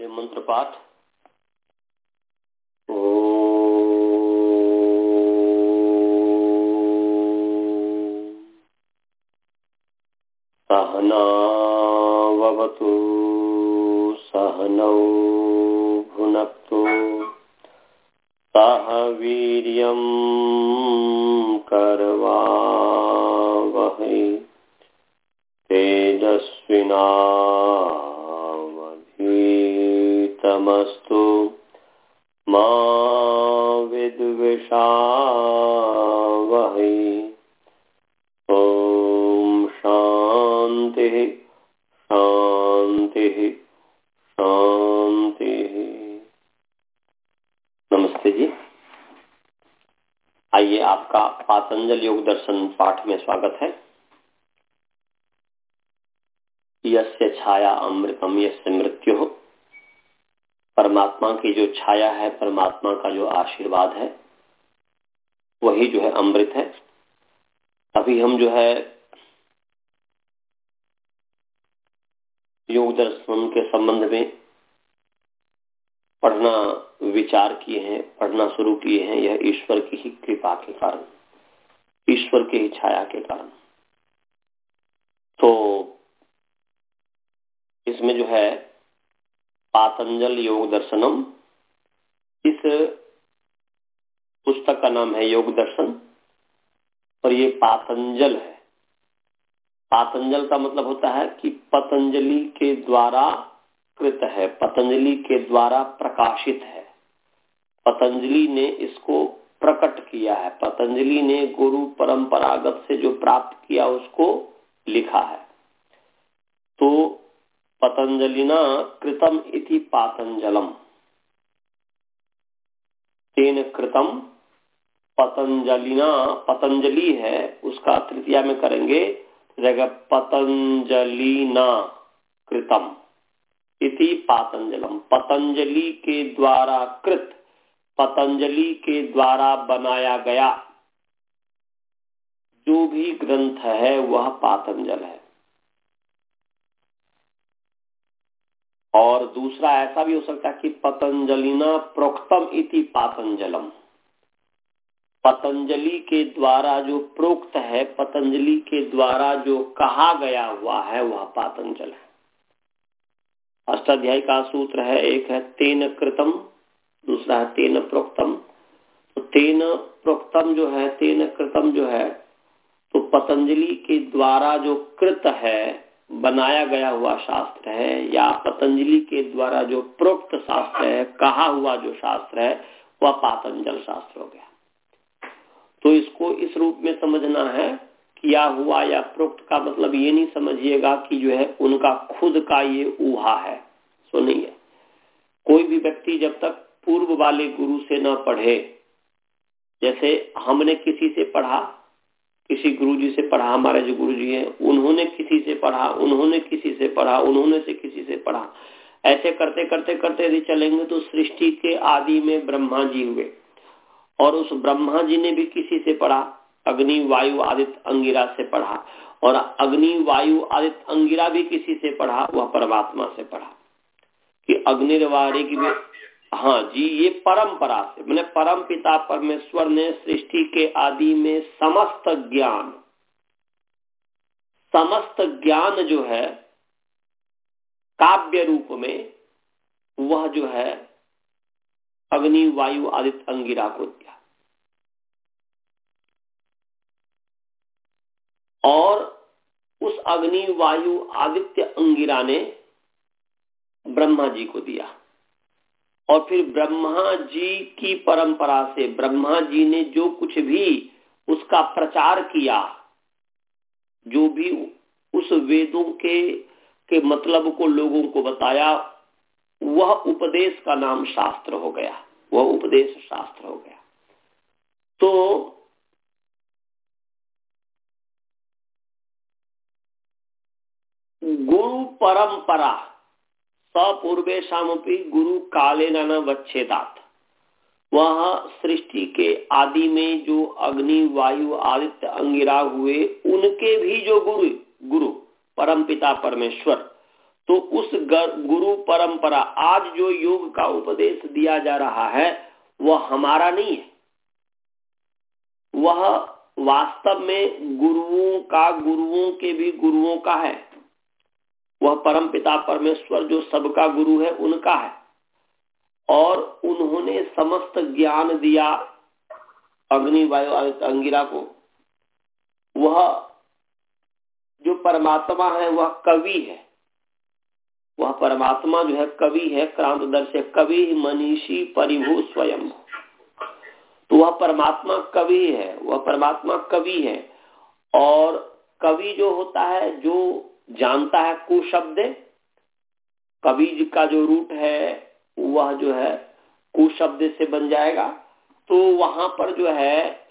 ये मंत्र पाठ। सहनावतु सहनौ भुनक्तु। सह वीर्यं करवावहै। तेजस्विना तमस्तु मा ॐ शान्तिः शान्तिः शान्तिः। नमस्ते जी। आइए आपका पातंजल योग दर्शन पाठ में स्वागत है। यस्य छाया अमृतम, यस्य मृत्यु। परमात्मा की जो छाया है, परमात्मा का जो आशीर्वाद है, वही जो है अमृत है। अभी हम जो है योग दर्शन के संबंध में पढ़ना विचार किए हैं, पढ़ना शुरू किए हैं, यह ईश्वर की ही कृपा के कारण, ईश्वर की ही छाया के कारण। तो इसमें जो है पातंजल योग दर्शनम। इस पुस्तक का नाम है योग दर्शन। और ये पातंजल है। पातंजल का मतलब होता है कि पतंजलि के द्वारा कृत है, पतंजलि के द्वारा प्रकाशित है। पतंजलि ने इसको प्रकट किया है। पतंजलि ने गुरु परंपरागत से जो प्राप्त किया, उसको लिखा है। तो पतंजलिना कृतम इति पातंजलम तेन कृतम पतंजलिना पतंजलि है, उसका तृतीया में करेंगे पतंजलिना कृतम इति पातंजलम पतंजलि के द्वारा कृत पतंजलि के द्वारा बनाया गया, जो भी ग्रंथ है, वह पातंजल है। और दूसरा ऐसा भी हो सकता है कि पतंजलिना प्रोक्तम इति पातंजलम। पतंजलि के द्वारा जो प्रोक्त है, पतंजलि के द्वारा जो कहा गया हुआ है, वह पातंजल है। अष्टाध्याय का सूत्र है, एक है तेन कृतम, दूसरा है तेन प्रोक्तम। तो तेन प्रोक्तम जो है, तेन कृतम जो है तो पतंजलि के द्वारा जो कृत है बनाया गया हुआ शास्त्र है या पतंजलि के द्वारा जो प्रोक्त शास्त्र है, कहा हुआ जो शास्त्र है, वह पातंजल शास्त्र हो गया। तो इसको इस रूप में समझना है, किया हुआ या प्रोक्त का मतलब ये नहीं समझिएगा कि जो है उनका खुद का ये ऊहा है। सो नहीं है। कोई भी व्यक्ति जब तक पूर्व वाले गुरु से न पढ़े, जैसे हमने किसी से पढ़ा किसी गुरु जी से पढ़ा, हमारे जो गुरु जी हैं, उन्होंने किसी से पढ़ा, उन्होंने किसी से पढ़ा, उन्होंने से किसी से पढ़ा। ऐसे करते करते करते यदि चलेंगे तो सृष्टि के आदि में ब्रह्मा जी हुए। और उस ब्रह्मा जी ने भी किसी से पढ़ा, अग्नि, वायु, आदित्य, अंगिरा से पढ़ा। और अग्नि, वायु, आदित्य, अंगिरा भी किसी से पढ़ा, वह परमात्मा से पढ़ा। कि अग्निवारी की भी हाँ जी, ये परंपरा से, मैंने परम पिता परमेश्वर ने सृष्टि के आदि में समस्त ज्ञान समस्त ज्ञान जो है, काव्य रूप में, वह जो है, अग्नि, वायु, आदित्य, अंगिरा को दिया। और उस अग्नि, वायु, आदित्य, अंगिरा ने ब्रह्मा जी को दिया। और फिर ब्रह्मा जी की परंपरा से, ब्रह्मा जी ने जो कुछ भी उसका प्रचार किया, जो भी उस वेदों के के मतलब को लोगों को बताया, वह उपदेश का नाम शास्त्र हो गया। वह उपदेश शास्त्र हो गया। तो गुरु परंपरा सपूर्वे शामपी गुरु काले न वच्छेदात। वह सृष्टि के आदि में जो अग्नि, वायु, आदित्य, अंगिरा हुए, उनके भी जो गुरु गुरु परम पिता परमेश्वर तो उस गुरु परंपरा, आज जो योग का उपदेश दिया जा रहा है, वह हमारा नहीं है। वह वास्तव में गुरुओं का, गुरुओं के भी गुरुओं का है। वह परम पिता परमेश्वर जो सबका गुरु है, उनका है। और उन्होंने समस्त ज्ञान दिया अग्नि, वायु अंगिरा को। वह जो परमात्मा है, वह कवि है। वह परमात्मा जो है, कवि है, क्रांत दर्शे कवि, मनीषी, परिभू स्वयं तो वह परमात्मा कवि है, वह परमात्मा कवि है। और कवि जो होता है, जो जानता है कुशब्द। कवि का जो रूट है, वह जो है कुशब्द से बन जाएगा। तो वहाँ पर जो है,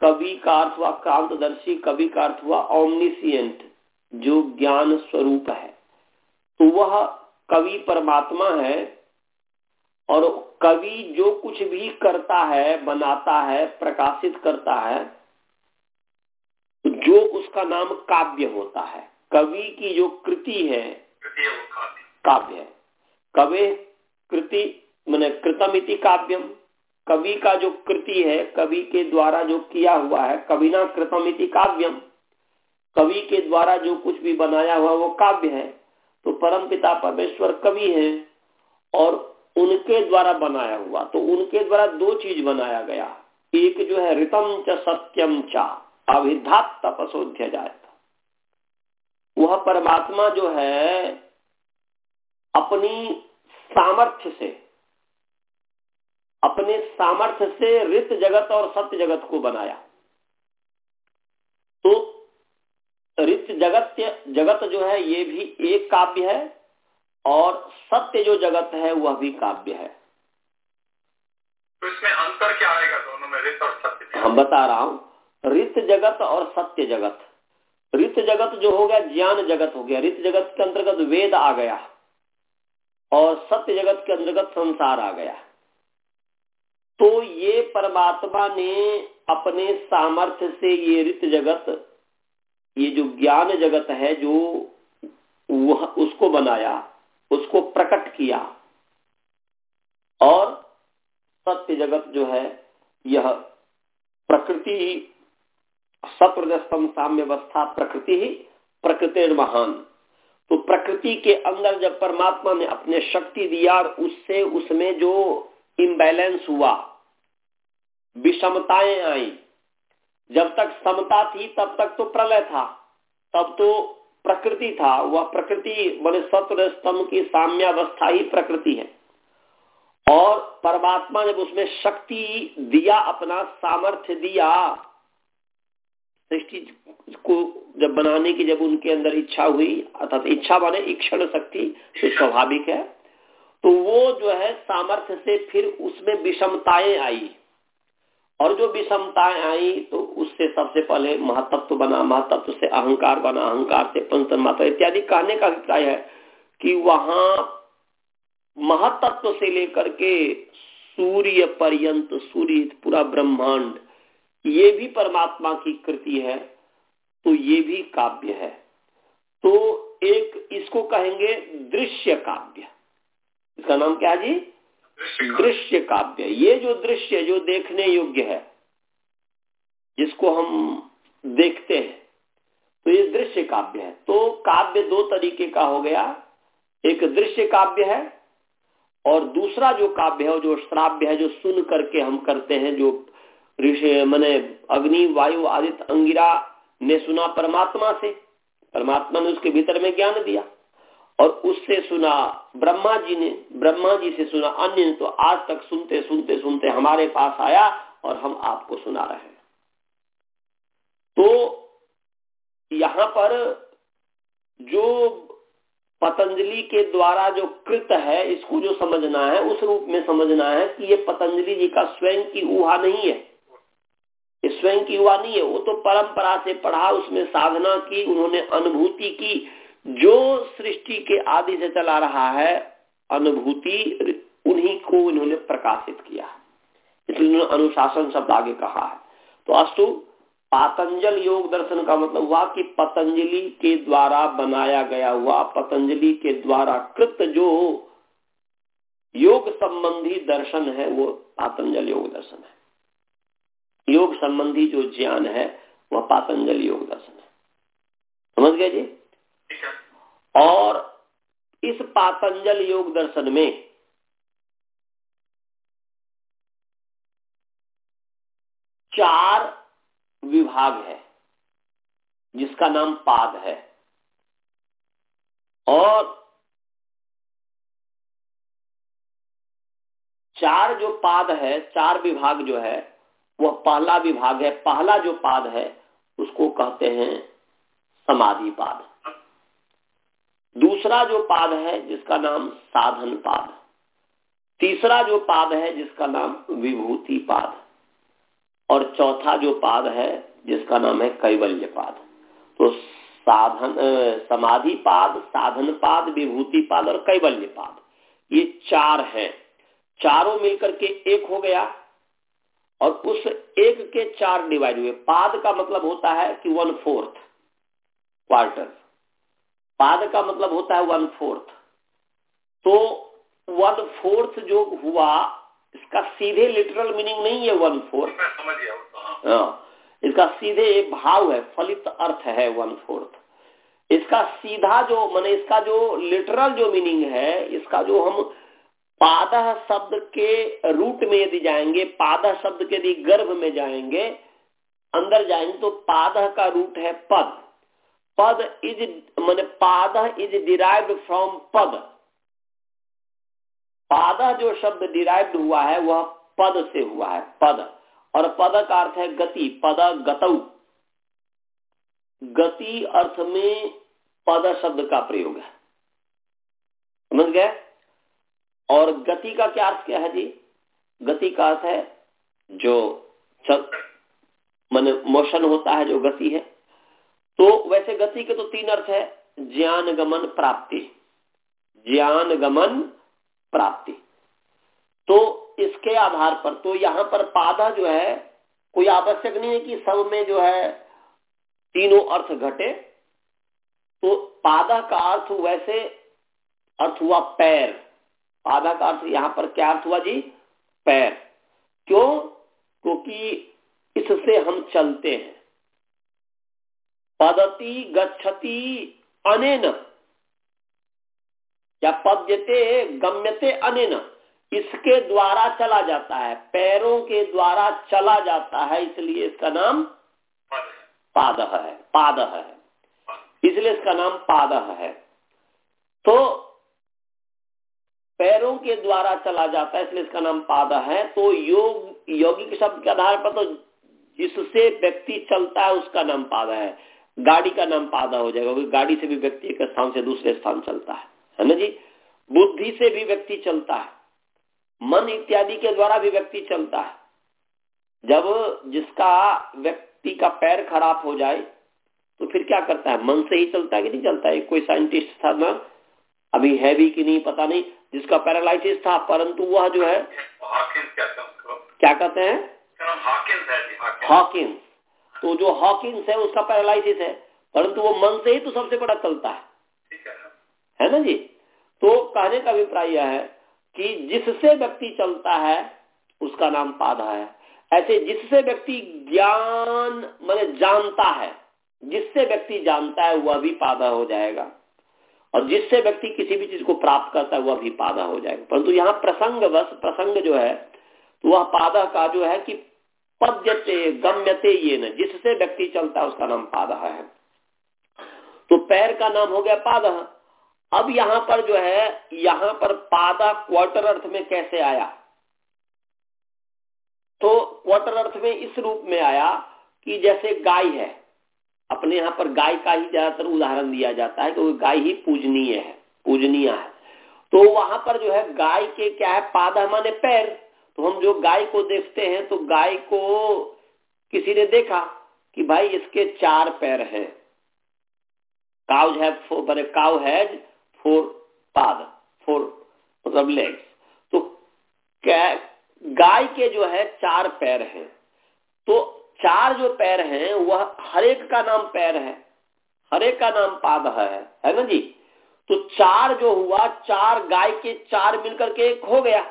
कवि का अर्थ हुआ क्रांतदर्शी, कवि का अर्थ हुआ ओमनिसियंट जो ज्ञान स्वरूप है। तो वह कवि परमात्मा है और कवि जो कुछ भी करता है, बनाता है, प्रकाशित करता है जो उसका नाम काव्य होता है। कवि की जो कृति है काव्य। है। कवि कृति मैंने कृतम इति काव्यम। कवि का जो कृति है कवि के द्वारा जो किया हुआ है कविना कृतम इति काव्यम। कवि के द्वारा जो कुछ भी बनाया हुआ वो काव्य है। तो परम पिता परमेश्वर कवि है और उनके द्वारा बनाया हुआ। तो उनके द्वारा दो चीज़ बनाया गया। एक जो है ऋतम च सत्यम चा अभिधात तपसोध्य जाए वह परमात्मा जो है अपनी सामर्थ्य से अपने सामर्थ्य से रित जगत और सत्य जगत को बनाया। तो रित जगत जगत जो है ये भी एक काव्य है और सत्य जो जगत है वह भी काव्य है। तो इसमें अंतर क्या आएगा दोनों में रित और सत्य? हम बता रहा हूँ रित जगत और सत्य जगत। रित जगत जो हो गया, ज्ञान जगत हो गया। रित जगत के अंतर्गत वेद आ गया और सत्य जगत के अंतर्गत संसार आ गया। तो ये परमात्मा ने अपने सामर्थ्य से ये रित जगत, ये जो ज्ञान जगत है, जो वह उसको बनाया, उसको प्रकट किया और सत्य जगत जो है, यह प्रकृति सप्रदस्तम साम्य अवस्था प्रकृति ही प्रकृति महान। तो प्रकृति के अंदर जब परमात्मा ने अपने शक्ति दिया उससे उसमें जो इम्बैलेंस हुआ, विषमताएँ आई, जब तक समता थी तब तक तो प्रलय था, तब तो प्रकृति था, वह प्रकृति बड़े सत्र स्तंभ की साम्यावस्था ही प्रकृति है। और परमात्मा जब उसमें शक्ति दिया, अपना सामर्थ्य दिया सृष्टि को जब बनाने की जब उनके अंदर इच्छा हुई, अर्थात इच्छा बने इक्षण शक्ति जो स्वाभाविक है तो वो जो है सामर्थ्य से फिर उसमें विषमताएँ आई। और जो विषमताएँ आई तो उससे सबसे पहले महतत्व बना, महतत्व से अहंकार बना, अहंकार से पंचतन मात्रा, इत्यादि कहने का अभिप्राय है कि वहाँ महतत्व से लेकर के सूर्य पर्यंत, सूर्य पूरा ब्रह्मांड ये भी परमात्मा की कृति है तो ये भी काव्य है। तो एक इसको कहेंगे दृश्य काव्य। इसका नाम क्या जी? दृश्य काव्य। ये जो दृश्य जो देखने योग्य है जिसको हम देखते हैं तो ये दृश्य काव्य है। तो काव्य दो तरीके का हो गया। एक दृश्य काव्य है और दूसरा जो काव्य है जो श्राव्य है जो सुन करके हम करते हैं जो ऋषि मैंने अग्नि, वायु आदित्य, अंगिरा ने सुना परमात्मा से। परमात्मा ने उसके भीतर में ज्ञान दिया और उससे सुना ब्रह्मा जी ने, ब्रह्मा जी से सुना अन्य ने। तो आज तक सुनते सुनते सुनते हमारे पास आया और हम आपको सुना रहे हैं। तो यहाँ पर जो पतंजलि के द्वारा जो कृत है, इसको जो समझना है, उस रूप में समझना है कि ये पतंजलि जी का स्वयं की ऊहा नहीं है। स्वयं की ऊहा नहीं है, वो तो परंपरा से पढ़ा, उसमें साधना की, उन्होंने अनुभूति की। जो सृष्टि के आदि से चला रहा है, अनुभूति उन्हीं को उन्होंने प्रकाशित किया। इसलिए उन्होंने अनुशासन शब्द आगे कहा है। तो अस्तु, पातंजल योग दर्शन का मतलब हुआ कि पतंजलि के द्वारा बनाया गया हुआ, पतंजलि के द्वारा कृत जो योग संबंधी दर्शन है, वो पातंजल योग दर्शन है। योग संबंधी जो ज्ञान है वह पातंजल योग दर्शन है। समझ गए जी? और इस पातंजल योग दर्शन में चार विभाग है जिसका नाम पाद है। और चार जो पाद है चार विभाग जो है वह पहला विभाग है, पहला जो पाद है, उसको कहते हैं समाधि पाद। दूसरा जो पाद है, जिसका नाम साधन पाद। तीसरा जो पाद है, जिसका नाम विभूति पाद। और चौथा जो पाद है, जिसका नाम है कैवल्य पाद। तो साधन समाधि पाद, साधन पाद, विभूति पाद और कैवल्य पाद। ये चार हैं। चारों मिलकर के एक हो गया। और उस एक के चार डिवाइड हुए। पाद का मतलब होता है कि वन फोर्थ क्वार्टर पाद का मतलब होता है वन फोर्थ तो वन फोर्थ जो हुआ इसका सीधे लिटरल मीनिंग नहीं है वन फोर्थ समझ गया हाँ। हाँ, इसका सीधे एक भाव है फलित अर्थ है वन फोर्थ इसका सीधा जो मैंने इसका जो लिटरल जो मीनिंग है इसका जो हम पाद शब्द के रूट में यदि जाएँगे, पाद शब्द के यदि गर्भ में जाएँगे, अंदर जाएँगे तो पाद का रूट है पद। पद इज़, मान पाद इज़ डिराइव्ड फ्रॉम पद। पाद जो शब्द डिराइव्ड हुआ है, वह पद से हुआ है, पद। और पद का अर्थ है गति, पद गतौ। गति अर्थ में पद शब्द का प्रयोग है। समझ गए? और गति का क्या अर्थ क्या है जी? गति का अर्थ है जो चल, मन मोशन होता है, जो गति है। तो वैसे गति के तो तीन अर्थ है, ज्ञान, गमन, प्राप्ति। ज्ञान, गमन, प्राप्ति। तो इसके आधार पर तो यहाँ पर पादा जो है, कोई आवश्यक नहीं है कि सब में जो है तीनों अर्थ घटे। तो पादा का अर्थ वैसे, अर्थ हुआ पैर। पादा का अर्थ यहाँ पर क्या अर्थ हुआ जी? पैर। क्यों? क्योंकि इससे हम चलते हैं। पदति गच्छति अनेन। या पद्यते गम्यते अनेन। इसके द्वारा चला जाता है। पैरों के द्वारा चला जाता है। इसलिए इसका नाम पाद है। पाद है। इसलिए इसका नाम पाद है। तो पैरों के द्वारा चला जाता है, इसलिए इसका नाम पाद है। तो योग यौगिक शब्द के आधार पर तो जिससे व्यक्ति चलता है, उसका नाम पादा है। गाड़ी का नाम पादा हो जाएगा, क्योंकि गाड़ी से भी व्यक्ति एक स्थान से दूसरे स्थान चलता है। है ना जी? बुद्धि से भी व्यक्ति चलता है। मन इत्यादि के द्वारा भी व्यक्ति चलता है। जब जिसका व्यक्ति का पैर खराब हो जाए तो फिर क्या करता है? मन से ही चलता है कि नहीं चलता है? कोई साइंटिस्ट था ना अभी है भी कि नहीं पता नहीं जिसका पैरालाइसिस था परंतु वह जो है क्या कहते हैं? हॉकिंस तो जो हॉकिंस है उसका पैरालाइसिस है परंतु वो मन से ही तो सबसे बड़ा चलता है। है ना जी? तो कहने का अभिप्राय यह है कि जिससे व्यक्ति चलता है उसका नाम पाधा है। ऐसे जिससे व्यक्ति ज्ञान मैंने जानता है जिससे व्यक्ति जानता है वह भी पाधा हो जाएगा। और जिससे व्यक्ति किसी भी चीज़ को प्राप्त करता है वह भी पादा हो जाएगा। परंतु यहाँ प्रसंग बस प्रसंग जो है तो वह पादा का जो है कि पद्यते, गम्यते ये न, जिससे व्यक्ति चलता है, उसका नाम पादा है। तो पैर का नाम हो गया पादा अब यहाँ पर जो है, यहाँ पर पादा क्वार्टर अर्थ में कैसे आया? तो क्वार्टर अर्थ में इस रूप में आया कि जैसे गाय है अपने यहाँ पर गाय का ही ज़्यादातर उदाहरण दिया जाता है, क्योंकि गाय ही पूजनीय है पूजनीय है। तो वहाँ पर जो है, गाय के क्या है, पादा माने पैर। तो हम जो गाय को देखते हैं तो गाय को किसी ने देखा कि भाई इसके चार पैर हैं। काउज है फोर काउ हैज़ फोर पाद फोर मतलब लेग्स तो गाय के जो है, चार पैर हैं। तो चार जो पैर हैं, वह हरेक का नाम पैर है हरेक का नाम पाद है है ना जी? तो चार जो हुआ, चार गाय के, चार मिलकर के एक हो गया,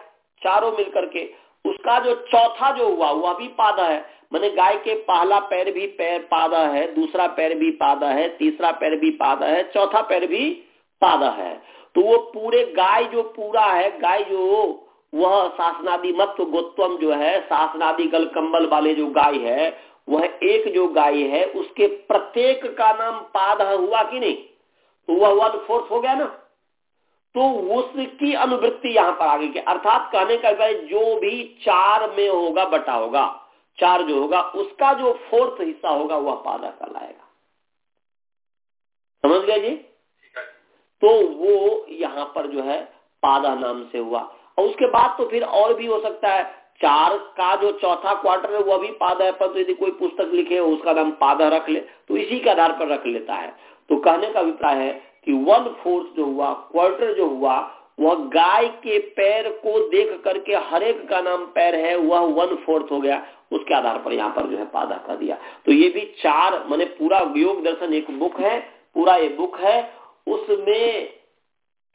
चारों मिलकर के। उसका जो चौथा जो हुआ, वह भी पादा है। मैंने गाय के पहला पैर भी पैर पादा है, दूसरा पैर भी पादा है, तीसरा पैर भी पादा है, चौथा पैर भी पादा है। तो वो पूरे गाय जो पूरा है, गाय जो वह शासनादि मत गोत्वम जो है शासनादि गल कंबल वाले जो गाय है वह एक जो गाय है उसके प्रत्येक का नाम पाद हुआ कि नहीं? तो वह हुआ तो फोर्थ हो गया ना। तो उसकी अनुवृत्ति यहाँ पर आगे के अर्थात कहने का भाई जो भी चार में होगा बटा होगा चार जो होगा उसका जो फोर्थ हिस्सा होगा वह पादा कहलाएगा। समझ गया जी? तो वो यहाँ पर जो है पादा नाम से हुआ। और उसके बाद तो फिर और भी हो सकता है। चार का जो चौथा क्वार्टर है वह भी पाद है पर तो यदि कोई पुस्तक लिखे, उसका नाम पादा रख ले तो इसी के आधार पर रख लेता है। तो कहने का अभिप्राय है कि वन फोर्थ जो हुआ क्वार्टर जो हुआ, वह गाय के पैर को देख करके हरेक का नाम पैर है, वह वन फोर्थ हो गया। उसके आधार पर यहाँ पर जो है पादा कर दिया। तो ये भी चार, मैंने पूरा योग दर्शन एक बुक है, पूरा ये बुक है। उसमें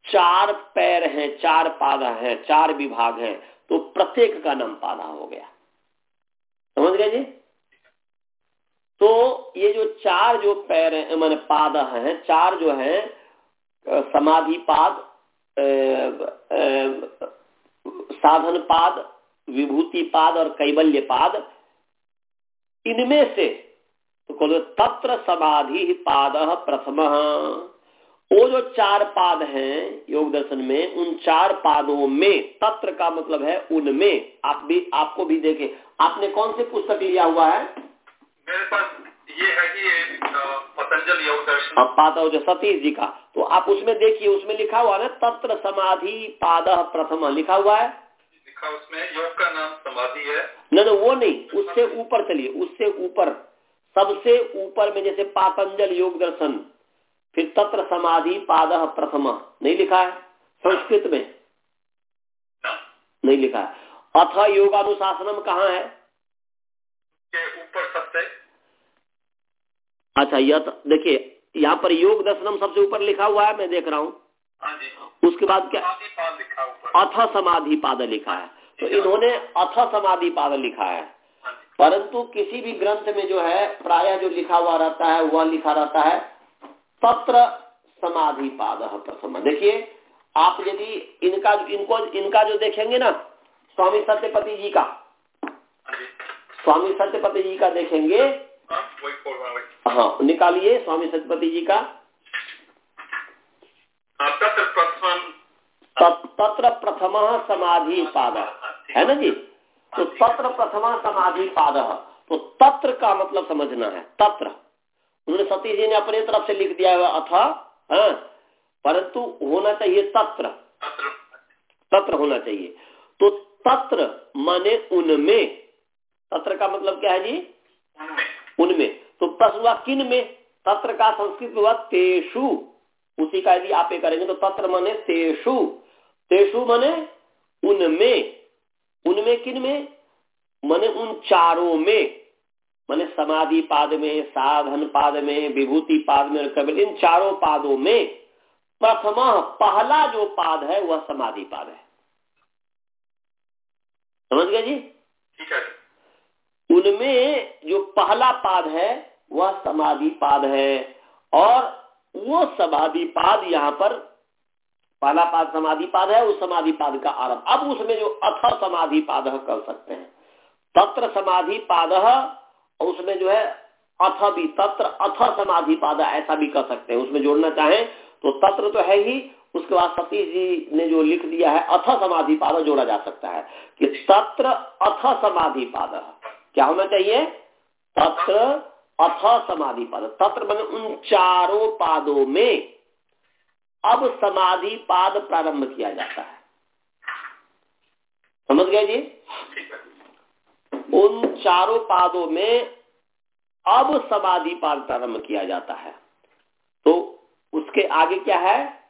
चार पैर हैं, चार पादा हैं, चार विभाग हैं तो प्रत्येक का नाम पादा हो गया। समझ गए जी? तो ये जो चार जो पैर हैं, मैंने पाद हैं, चार जो है समाधि पाद साधन पाद, विभूति पाद और कैबल्य पाद, इनमें से तो तत्र समाधि पाद प्रथम। वो जो चार पाद हैं योग दर्शन में उन चार पादों में तत्र का मतलब है उनमें। आप भी आपको भी देखे। आपने कौन सी पुस्तक लिया हुआ है? मेरे पास ये है कि पतंजल योग दर्शन। अब पाद जो सतीश जी का। तो आप उसमें देखिए उसमें लिखा हुआ ना तत्र समाधि पाद प्रथम लिखा हुआ है। लिखा उसमें योग का नाम समाधि है। न न वो नहीं उससे ऊपर चलिए उससे ऊपर। सबसे ऊपर में जैसे पातंजल योग दर्शन फिर तत्र समाधि पाद प्रथम। नहीं लिखा है? संस्कृत में। नहीं लिखा है। अथ योगानुशासनम कहाँ है? ऊपर सबसे। अच्छा यह देखिए यहाँ पर योग दर्शनम सबसे ऊपर लिखा हुआ है मैं देख रहा हूँ। हाँ उसके बाद क्या? अथ समाधि पाद लिखा है। तो इन्होंने अथ समाधि पाद लिखा है। हाँ परंतु किसी भी ग्रंथ में जो है प्राय जो लिखा हुआ रहता है वह लिखा रहता है तत्र समाधि पाद प्रथम। देखिए आप यदि इनका इनको इनका जो देखेंगे ना स्वामी सत्यपति जी का। हाँ स्वामी सत्यपति जी का देखेंगे। हाँ हूँ निकालिए स्वामी सत्यपति जी का। हाँ तत्र प्रथम तत्- तत्र प्रथम समाधि पाद है। ना जी? तो तत्र प्रथम समाधि पाद तो तत्र का मतलब समझना है तत्र। उन्होंने सतीश जी ने अपने तरफ़ से लिख दिया हुआ अथा हाँ, परंतु होना चाहिए तत्र। तत्र। होना चाहिए। तो तत्र माने उनमें। तत्र का मतलब क्या है जी? उनमें उनमें। तो प्रश्न हुआ किन में? तत्र का संस्कृत हुआ तेषु। उसी का यदि आप ये करेंगे तो तत्र माने तेषु। तेषु माने उनमें। उनमें किन में? माने उन चारों में। माने समाधि पाद में साधन पाद में विभूति पाद में कबीर इन चारों पादों में प्रथम पहला जो पाद है वह समाधि पाद है। समझ गए जी? ठीक है। उनमें जो पहला पाद है वह समाधि पाद है और वो समाधि पाद यहाँ पर पहला पाद समाधि पाद है उस समाधि पाद का आरंभ। अब उसमें जो अथ समाधि पाद कर सकते हैं। तत्र समाधि पाद और उसमें जो है अथ भी, तत्र अथ समाधि पाद, ऐसा भी कर सकते हैं। उसमें जोड़ना चाहें तो तत्र तो है ही, उसके बाद सतीश जी ने जो लिख दिया है, अथ समाधि पाद जोड़ा जा सकता है। कि तत्र अथ समाधि पाद, क्या होना चाहिए? तत्र अथ समाधि पाद। तत्र मैंने उन चारों पादों में अब समाधि पाद प्रारंभ किया जाता है। समझ गए जी? उन चारों पादों में अब समाधि पाद प्रारंभ किया जाता है। तो उसके आगे क्या है?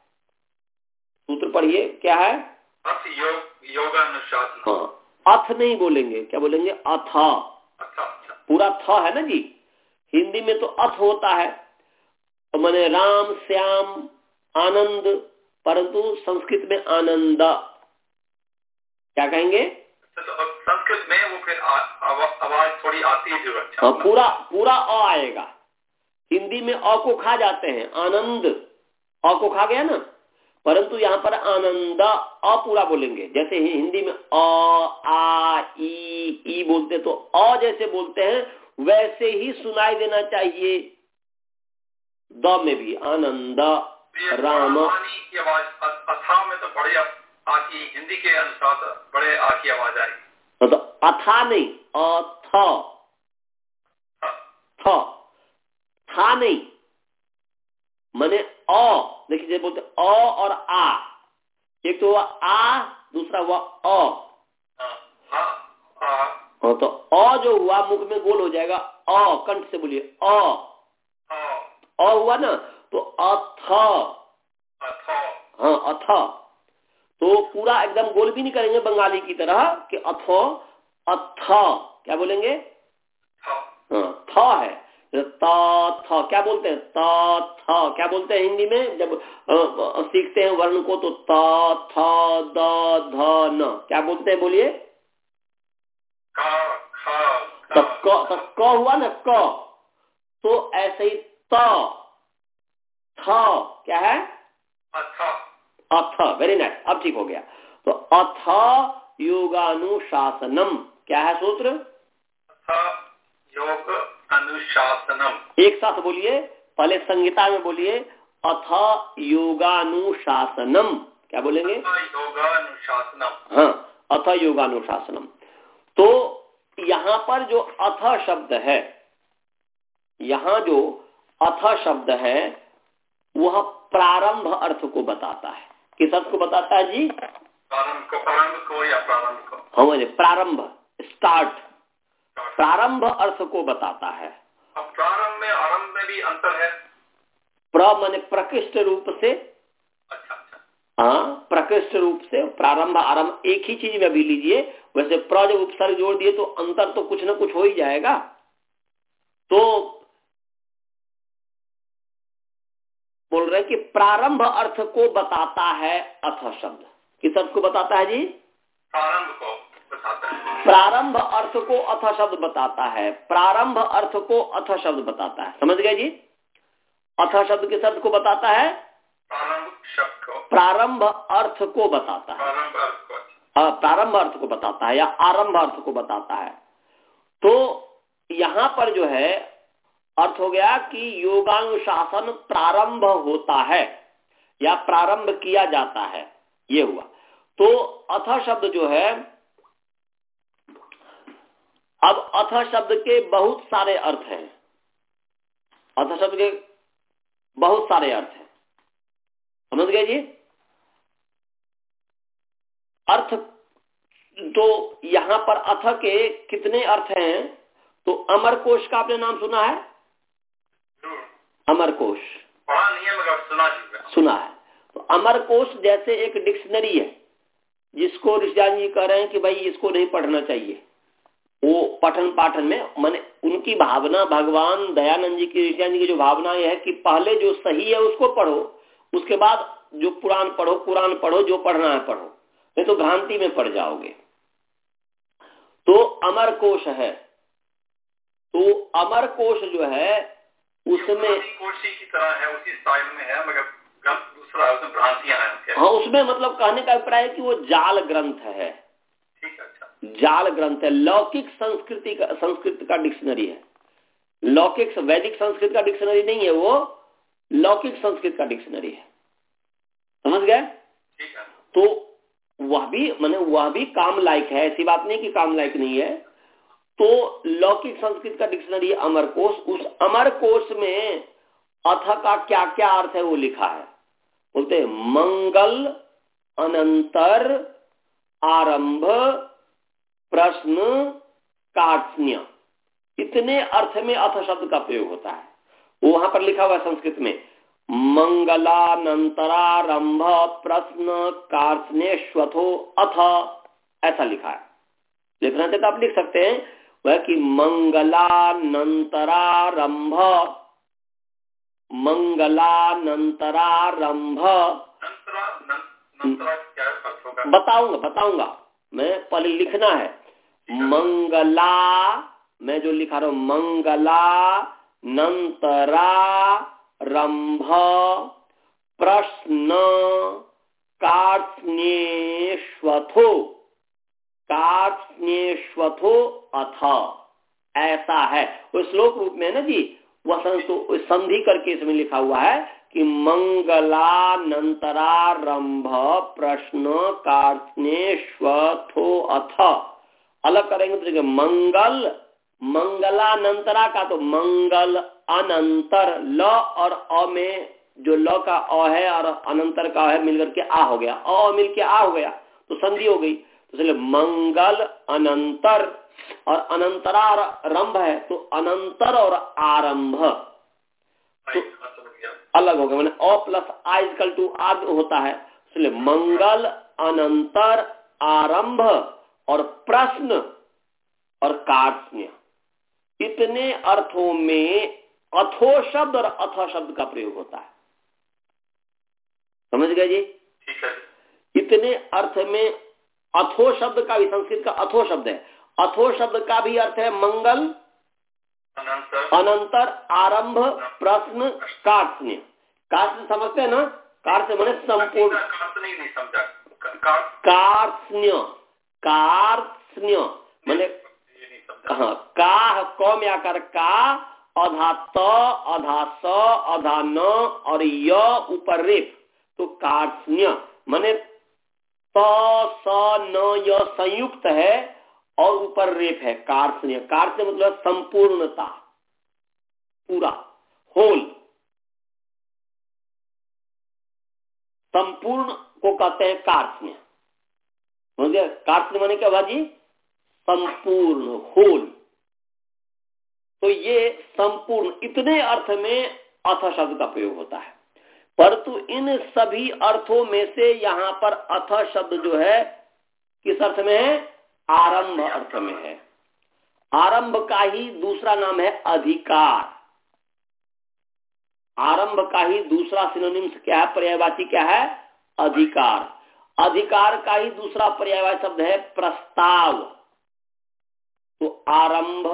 सूत्र पढ़िए क्या है? अर्थ योग योगानुशासन। हाँ अथ नहीं बोलेंगे। क्या बोलेंगे? अथ। पूरा थ है ना जी? हिंदी में तो अथ होता है। तो मैंने राम श्याम आनंद परंतु संस्कृत में आनंद। क्या कहेंगे? तो संस्कृत में वो फिर आवाज़ थोड़ी आती है जो अच्छा हाँ पूरा पूरा अ आएगा। हिंदी में अ को खा जाते हैं आनंद। अ को खा गया ना? परंतु यहाँ पर आनंद अ पूरा बोलेंगे। जैसे हिंदी में अ आ ई ई बोलते तो अ जैसे बोलते हैं वैसे ही सुनाई देना चाहिए। द में भी आनंद राम। आवाज़ में तो बड़े आकी हिंदी के अनुसार बड़े आकी आवाज़ आई तो अथा नहीं अथ। थ। था नहीं मैंने अ देखिए बोलते अ और आ एक तो हुआ आ दूसरा हुआ अ। हाँ तो अ जो हुआ मुख में गोल हो जाएगा अ कंठ से बोलिए अ। अ। हुआ ना तो अथ। हाँ अथ। तो पूरा एकदम गोल भी नहीं करेंगे बंगाली की तरह कि अथ अथ क्या बोलेंगे? हाँ थ है। थ क्या बोलते हैं? त थ क्या बोलते हैं हिंदी में? जब सीखते हैं वर्ण को तो त थ द ध न। क्या बोलते हैं बोलिए? तो क तो हुआ ना क। तो ऐसे ही त थ क्या है? अथ वेरी नाइस अब ठीक हो गया। तो अथ योगानुशासनम क्या है सूत्र? योग अनुशासनम एक साथ बोलिए पहले संहिता में बोलिए अथ योगानुशासनम क्या बोलेंगे? योगानुशासनम। हाँ अथ योगानुशासनम। तो यहाँ पर जो अथ शब्द है यहाँ जो अथ शब्द है वह प्रारंभ अर्थ को बताता है। किस को बताता है जी? प्रारंभ को प्रारंभ को या प्रारंभ को? हाँ प्रारंभ स्टार्ट प्रारंभ अर्थ को बताता है। प्रारंभ में आरंभ में भी अंतर है। प्र माने प्रकृष्ट रूप से। अच्छा अच्छा। हाँ प्रकृष्ट रूप से प्रारंभ आरंभ एक ही चीज़ में अभी लीजिए। वैसे प्र जब उपसर्ग जोड़ दिए तो अंतर तो कुछ ना कुछ हो ही जाएगा। तो बोल रहे कि प्रारंभ अर्थ को बताता है अथ शब्द। किस अर्थ को बताता है जी? प्रारंभ को प्रारंभ अर्थ को अथ शब्द बताता है। प्रारंभ अर्थ को अथ शब्द बताता है। समझ गए जी? अथ शब्द किस अर्थ को बताता है? प्रारंभ अर्थ को बताता है। प्रारंभ अर्थ को। हाँ, प्रारंभ अर्थ को बताता है या आरंभ अर्थ को बताता है। तो यहाँ पर जो है अर्थ हो गया कि योगानुशासन प्रारंभ होता है या प्रारंभ किया जाता है, ये हुआ। तो अथ शब्द जो है, अब अथ शब्द के बहुत सारे अर्थ हैं। अथ शब्द के बहुत सारे अर्थ हैं। समझ गए जी? अर्थ तो यहाँ पर अथ के कितने अर्थ हैं? तो अमर कोश का आपने नाम सुना है? अमर कोश। है सुना सुना है। तो अमर कोश जैसे एक डिक्शनरी है जिसको ऋषिजान जी कह रहे हैं कि भाई इसको नहीं पढ़ना चाहिए। वो पठन पाठन में माने उनकी भावना भगवान दयानंद जी की ऋषिजान जी की जो भावना यह है कि पहले जो सही है उसको पढ़ो उसके बाद जो पुराण पढ़ो कुरान पढ़ो जो पढ़ना है पढ़ो। नहीं तो भ्रांति में पड़ जाओगे। तो अमर कोश है। तो अमर कोश जो है उसमें कोशी की तरह है उसी स्टाइल में है मगर दूसरा उसमें भ्रांतियाँ हैं हाँ उसमें मतलब कहने का अभिप्राय है कि वो जाल ग्रंथ है। ठीक अच्छा। जाल ग्रंथ है। लौकिक संस्कृति का संस्कृत का डिक्शनरी है। लौकिक वैदिक संस्कृत का डिक्शनरी नहीं है वो लौकिक संस्कृत का डिक्शनरी है। समझ गए? तो वह भी मैंने वह भी काम लायक है। ऐसी बात नहीं कि काम लायक नहीं है। तो लौकिक संस्कृत का डिक्शनरी अमर कोश, उस अमर कोश में अथ का क्या क्या अर्थ है वो लिखा है। बोलते मंगल, अनंतर, आरंभ, प्रश्न कार्त्य इतने अर्थ में अथ शब्द का प्रयोग होता है। वो वहाँ पर लिखा हुआ है संस्कृत में, मंगलानंतरारंभ, प्रश्न कार्त्स्नेश्वथो अथ, ऐसा लिखा है। लिखना चाहते आप लिख सकते हैं वह कि मंगलानंतरारंभ। मंगलानंतरारंभ। बताऊँगा बताऊँगा। मैं पहले लिखना है। मंगला मैं जो लिखा रहा हूँ मंगला नंतरारंभ प्रश्न कार्ष्ण्येश्वथो कार्ष्ण्येश्वथो अथ, ऐसा है। वो श्लोक रूप में है ना जी वह संधि करके इसमें लिखा हुआ है कि मंगलानंतरारंभ प्रश्न कार्ष्ण्येश्वथो अथ। अलग करेंगे तो देखिए, मंगल, मंगलानंतरा का तो मंगल अनंतर, ल और अ में जो ल का अ है और अनंतर का है मिलकर के आ हो गया। अ मिल के आ हो गया तो संधि हो गई। तो इसलिए मंगल अनंतर और अनंतरा और रंभ है तो अनंतर और आरंभ। गया अलग हो गया मैंने अ प्लस आ इजकल टू आद होता है इसलिए मंगल अनंतर आरंभ और प्रश्न और कार्य इतने अर्थों में अथो शब्द और अथ शब्द का प्रयोग होता है। समझ गए जी? ठीक इतने अर्थ में अथो शब्द का भी संस्कृत का अथो शब्द है। अथो शब्द का भी अर्थ है मंगल अनंतर आरंभ प्रश्न कार्य कार्य समझते हैं ना? कार्य मैंने संपूर्ण। कार्य कार्य मैंने ये हाँ का क में आकर का अधा त अधा स अधा न और य ऊपर रेप तो कार्य माने त स न य संयुक्त है और ऊपर रेप है कार्य कार्य मतलब संपूर्णता, पूरा होल संपूर्ण को कहते हैं कार्य समझे? कार्य माने क्या भाजी? संपूर्ण होल तो ये संपूर्ण, इतने अर्थ में अथ शब्द का प्रयोग होता है। परंतु इन सभी अर्थों में से यहाँ पर अथ शब्द जो है, किस अर्थ में है? आरंभ अर्थ में है। आरंभ का ही दूसरा नाम है अधिकार। आरंभ का ही दूसरा सिनोनिम्स क्या है? पर्यायवाची क्या है? अधिकार। अधिकार का ही दूसरा पर्यायवाची शब्द है प्रस्ताव। तो आरंभ,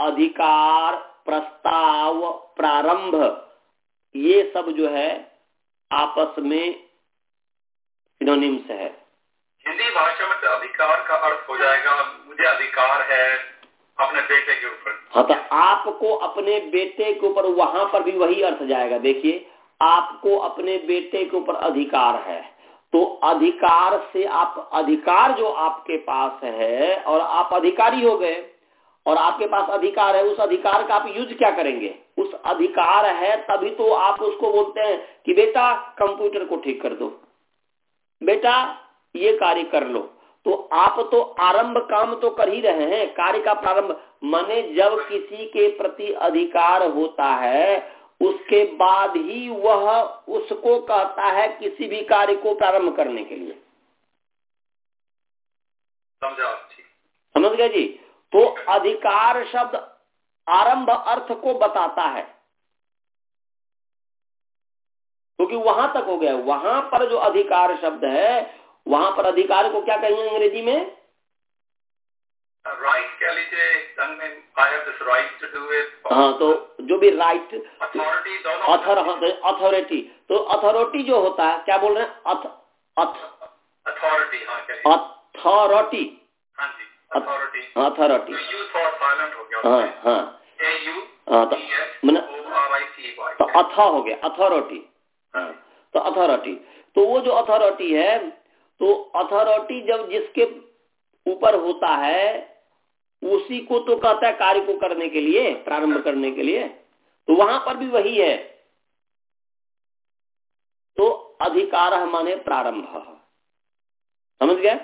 अधिकार, प्रस्ताव, प्रारंभ, ये सब जो है आपस में सिनोनिम्स है। हिंदी भाषा में तो अधिकार का अर्थ हो जाएगा, मुझे अधिकार है अपने बेटे के ऊपर। हाँ तो आपको अपने बेटे के ऊपर वहाँ पर भी वही अर्थ जाएगा। देखिए, आपको अपने बेटे के ऊपर अधिकार है। तो अधिकार से आप, अधिकार जो आपके पास है, और आप अधिकारी हो गए, और आपके पास अधिकार है, उस अधिकार का आप यूज़ क्या करेंगे? उस अधिकार है, तभी तो आप उसको बोलते हैं कि बेटा, कंप्यूटर को ठीक कर दो। बेटा ये कार्य कर लो। तो आप तो आरंभ काम तो कर ही रहे हैं कार्य का प्रारंभ। माने जब किसी के प्रति अधिकार होता है उसके बाद ही वह उसको कहता है किसी भी कार्य को प्रारंभ करने के लिए। समझ गए जी? तो अधिकार शब्द आरंभ अर्थ को बताता है। क्योंकि तो वहाँ तक हो गया वहाँ पर जो अधिकार शब्द है वहाँ पर अधिकार को क्या कहेंगे अंग्रेज़ी में? राइट कह लीजिए I have this right to do it हाँ तो जो भी राइट अथॉरिटी दोनों अथॉरिटी तो अथॉरिटी जो होता है क्या बोल रहे हैं? अथ अथ अथॉरिटी हाँ अथॉरिटी अथॉरिटी अथॉरिटी हो गया। हाँ हाँ। हाँ तो तो अथा हो गया अथॉरिटी हाँ तो अथॉरिटी तो वो जो अथॉरिटी है तो अथॉरिटी जब जिसके ऊपर होता है, उसी को तो कहता है कार्य को करने के लिए, प्रारंभ करने के लिए। तो वहाँ पर भी वही है। तो अधिकार माने प्रारंभ। समझ गए?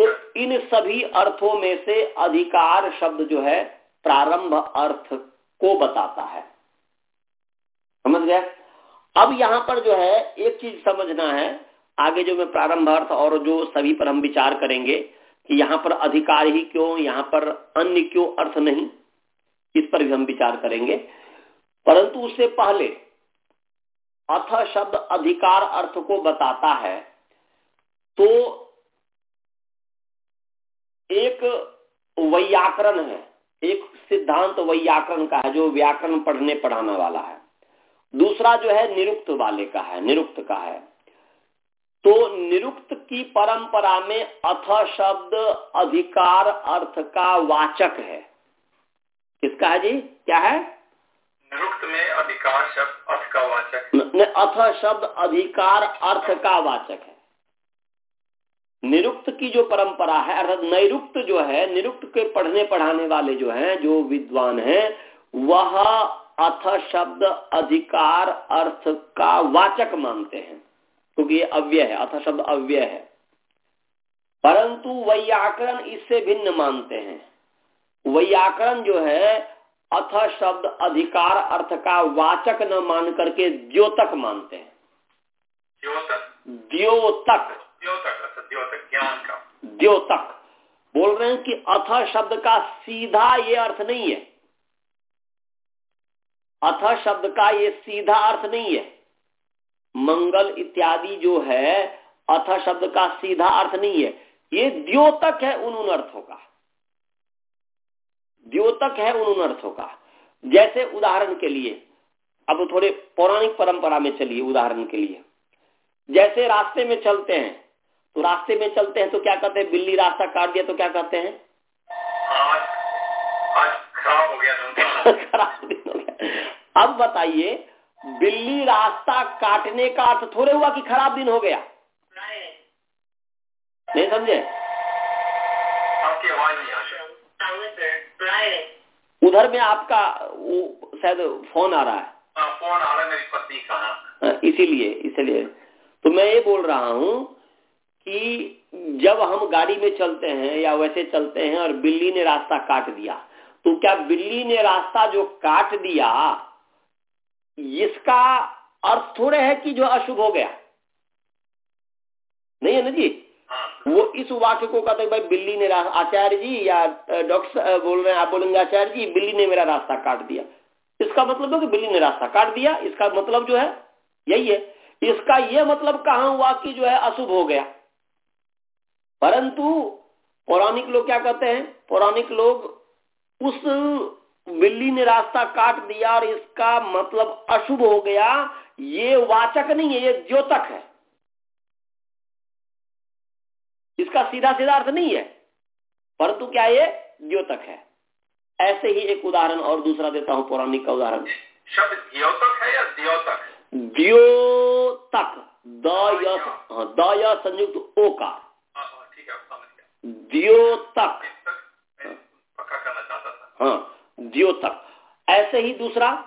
तो इन सभी अर्थों में से अधिकार शब्द जो है, प्रारंभ अर्थ को बताता है। समझ गए? अब यहाँ पर जो है, एक चीज़ समझना है। आगे जो मैं प्रारंभ अर्थ और जो सभी पर हम विचार करेंगे कि यहाँ पर अधिकार ही क्यों, यहाँ पर अन्य क्यों अर्थ नहीं, इस पर भी हम विचार करेंगे। परंतु उससे पहले अथ शब्द अधिकार अर्थ को बताता है तो एक वैयाकरण है, एक सिद्धांत वैयाकरण का है, जो व्याकरण पढ़ने पढ़ाने वाला है। दूसरा जो है निरुक्त वाले का है, निरुक्त का है। तो निरुक्त की परंपरा में अथ शब्द अधिकार अर्थ का वाचक है। किसका है जी? क्या है? निरुक्त में अधिकार शब्द अर्थ का वाचक अथ शब्द अधिकार अर्थ का वाचक है। निरुक्त की जो परंपरा है अर्थात नैरुक्त जो है निरुक्त के पढ़ने पढ़ाने वाले जो हैं जो विद्वान हैं वह अथ शब्द अधिकार अर्थ का वाचक मानते हैं। क्योंकि ये अव्यय है अथ शब्द अव्यय है। परंतु वैयाकरण इससे भिन्न मानते हैं। वैयाकरण जो है अथ शब्द अधिकार अर्थ का वाचक न मान करके द्योतक मानते हैं। द्योतक। द्योतक। द्योतक ज्ञान का। द्योतक। बोल रहे हैं कि अथ शब्द का सीधा ये अर्थ नहीं है। अथ शब्द का ये सीधा अर्थ नहीं है। मंगल इत्यादि जो है अथ शब्द का सीधा अर्थ नहीं है। ये द्योतक है उन उन अर्थों का। द्योतक है उन उन अर्थों का। जैसे उदाहरण के लिए अब थोड़े पौराणिक परंपरा में चलिए उदाहरण के लिए। जैसे रास्ते में चलते हैं तो रास्ते में चलते हैं तो क्या कहते हैं? बिल्ली रास्ता काट दिया तो क्या कहते हैं? हो खराब हो गया। अब बताइए बिल्ली रास्ता काटने का अर्थ थोड़े हुआ कि खराब दिन हो गया। नहीं समझे? उधर में आपका वो शायद फ़ोन आ रहा है। हाँ, फ़ोन आ रहा है मेरी पत्नी का। हाँ, इसीलिए इसीलिए। तो मैं ये बोल रहा हूँ कि जब हम गाड़ी में चलते हैं या वैसे चलते हैं और बिल्ली ने रास्ता काट दिया तो क्या बिल्ली ने रास्ता जो काट दिया इसका अर्थ थोड़े है कि जो अशुभ हो गया। नहीं है ना जी? हाँ, वो इस वाक्य को कहते भाई बिल्ली ने आचार्य जी या डॉक्टर बोल रहे हैं आप बोलेंगे आचार्य जी बिल्ली ने मेरा रास्ता काट दिया। इसका मतलब है कि बिल्ली ने रास्ता काट दिया। इसका मतलब जो है यही है। इसका यह मतलब कहा हुआ कि जो है अशुभ हो गया। परंतु पौराणिक लोग क्या कहते हैं? पौराणिक लोग उस बिल्ली ने रास्ता काट दिया और इसका मतलब अशुभ हो गया। ये वाचक नहीं है ये द्योतक है। इसका सीधा सीधा अर्थ नहीं है परंतु क्या ये द्योतक है? ऐसे ही एक उदाहरण और दूसरा देता हूँ पौराणिक का उदाहरण। शब्द द्योतक है या द्योतक? द्योतक द य संयुक्त ओकार। हाँ, हाँ, ठीक है द्योतक। पक्का करना चाहता था। हाँ द्योतक। ऐसे ही दूसरा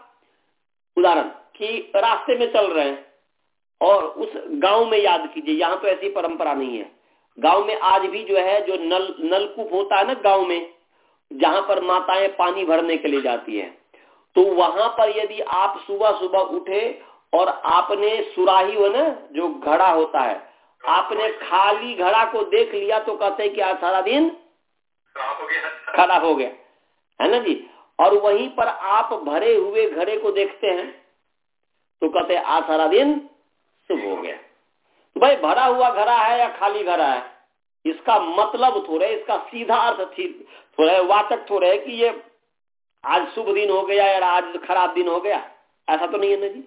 उदाहरण कि रास्ते में चल रहे हैं और उस गाँव में याद कीजिए यहाँ तो ऐसी परंपरा नहीं है। गाँव में आज भी जो है जो नल नलकूप होता है ना गाँव में जहाँ पर माताएँ पानी भरने के लिए जाती है। तो वहाँ पर यदि आप सुबह सुबह उठे और आपने सुराही हो ना जो घड़ा होता है आपने खाली घड़ा को देख लिया तो कहते हैं कि आज सारा दिन खराब हो गया। हो गया। है ना जी? और वहीं पर आप भरे हुए घड़े को देखते हैं तो कहते आज सारा दिन शुभ हो गया। भाई, भरा हुआ घड़ा है या खाली घड़ा है? इसका मतलब थोड़ा, इसका सीधा अर्थ थोड़ा वाचक थोड़ा है कि ये आज शुभ दिन हो गया या आज खराब दिन हो गया। ऐसा तो नहीं है ना जी।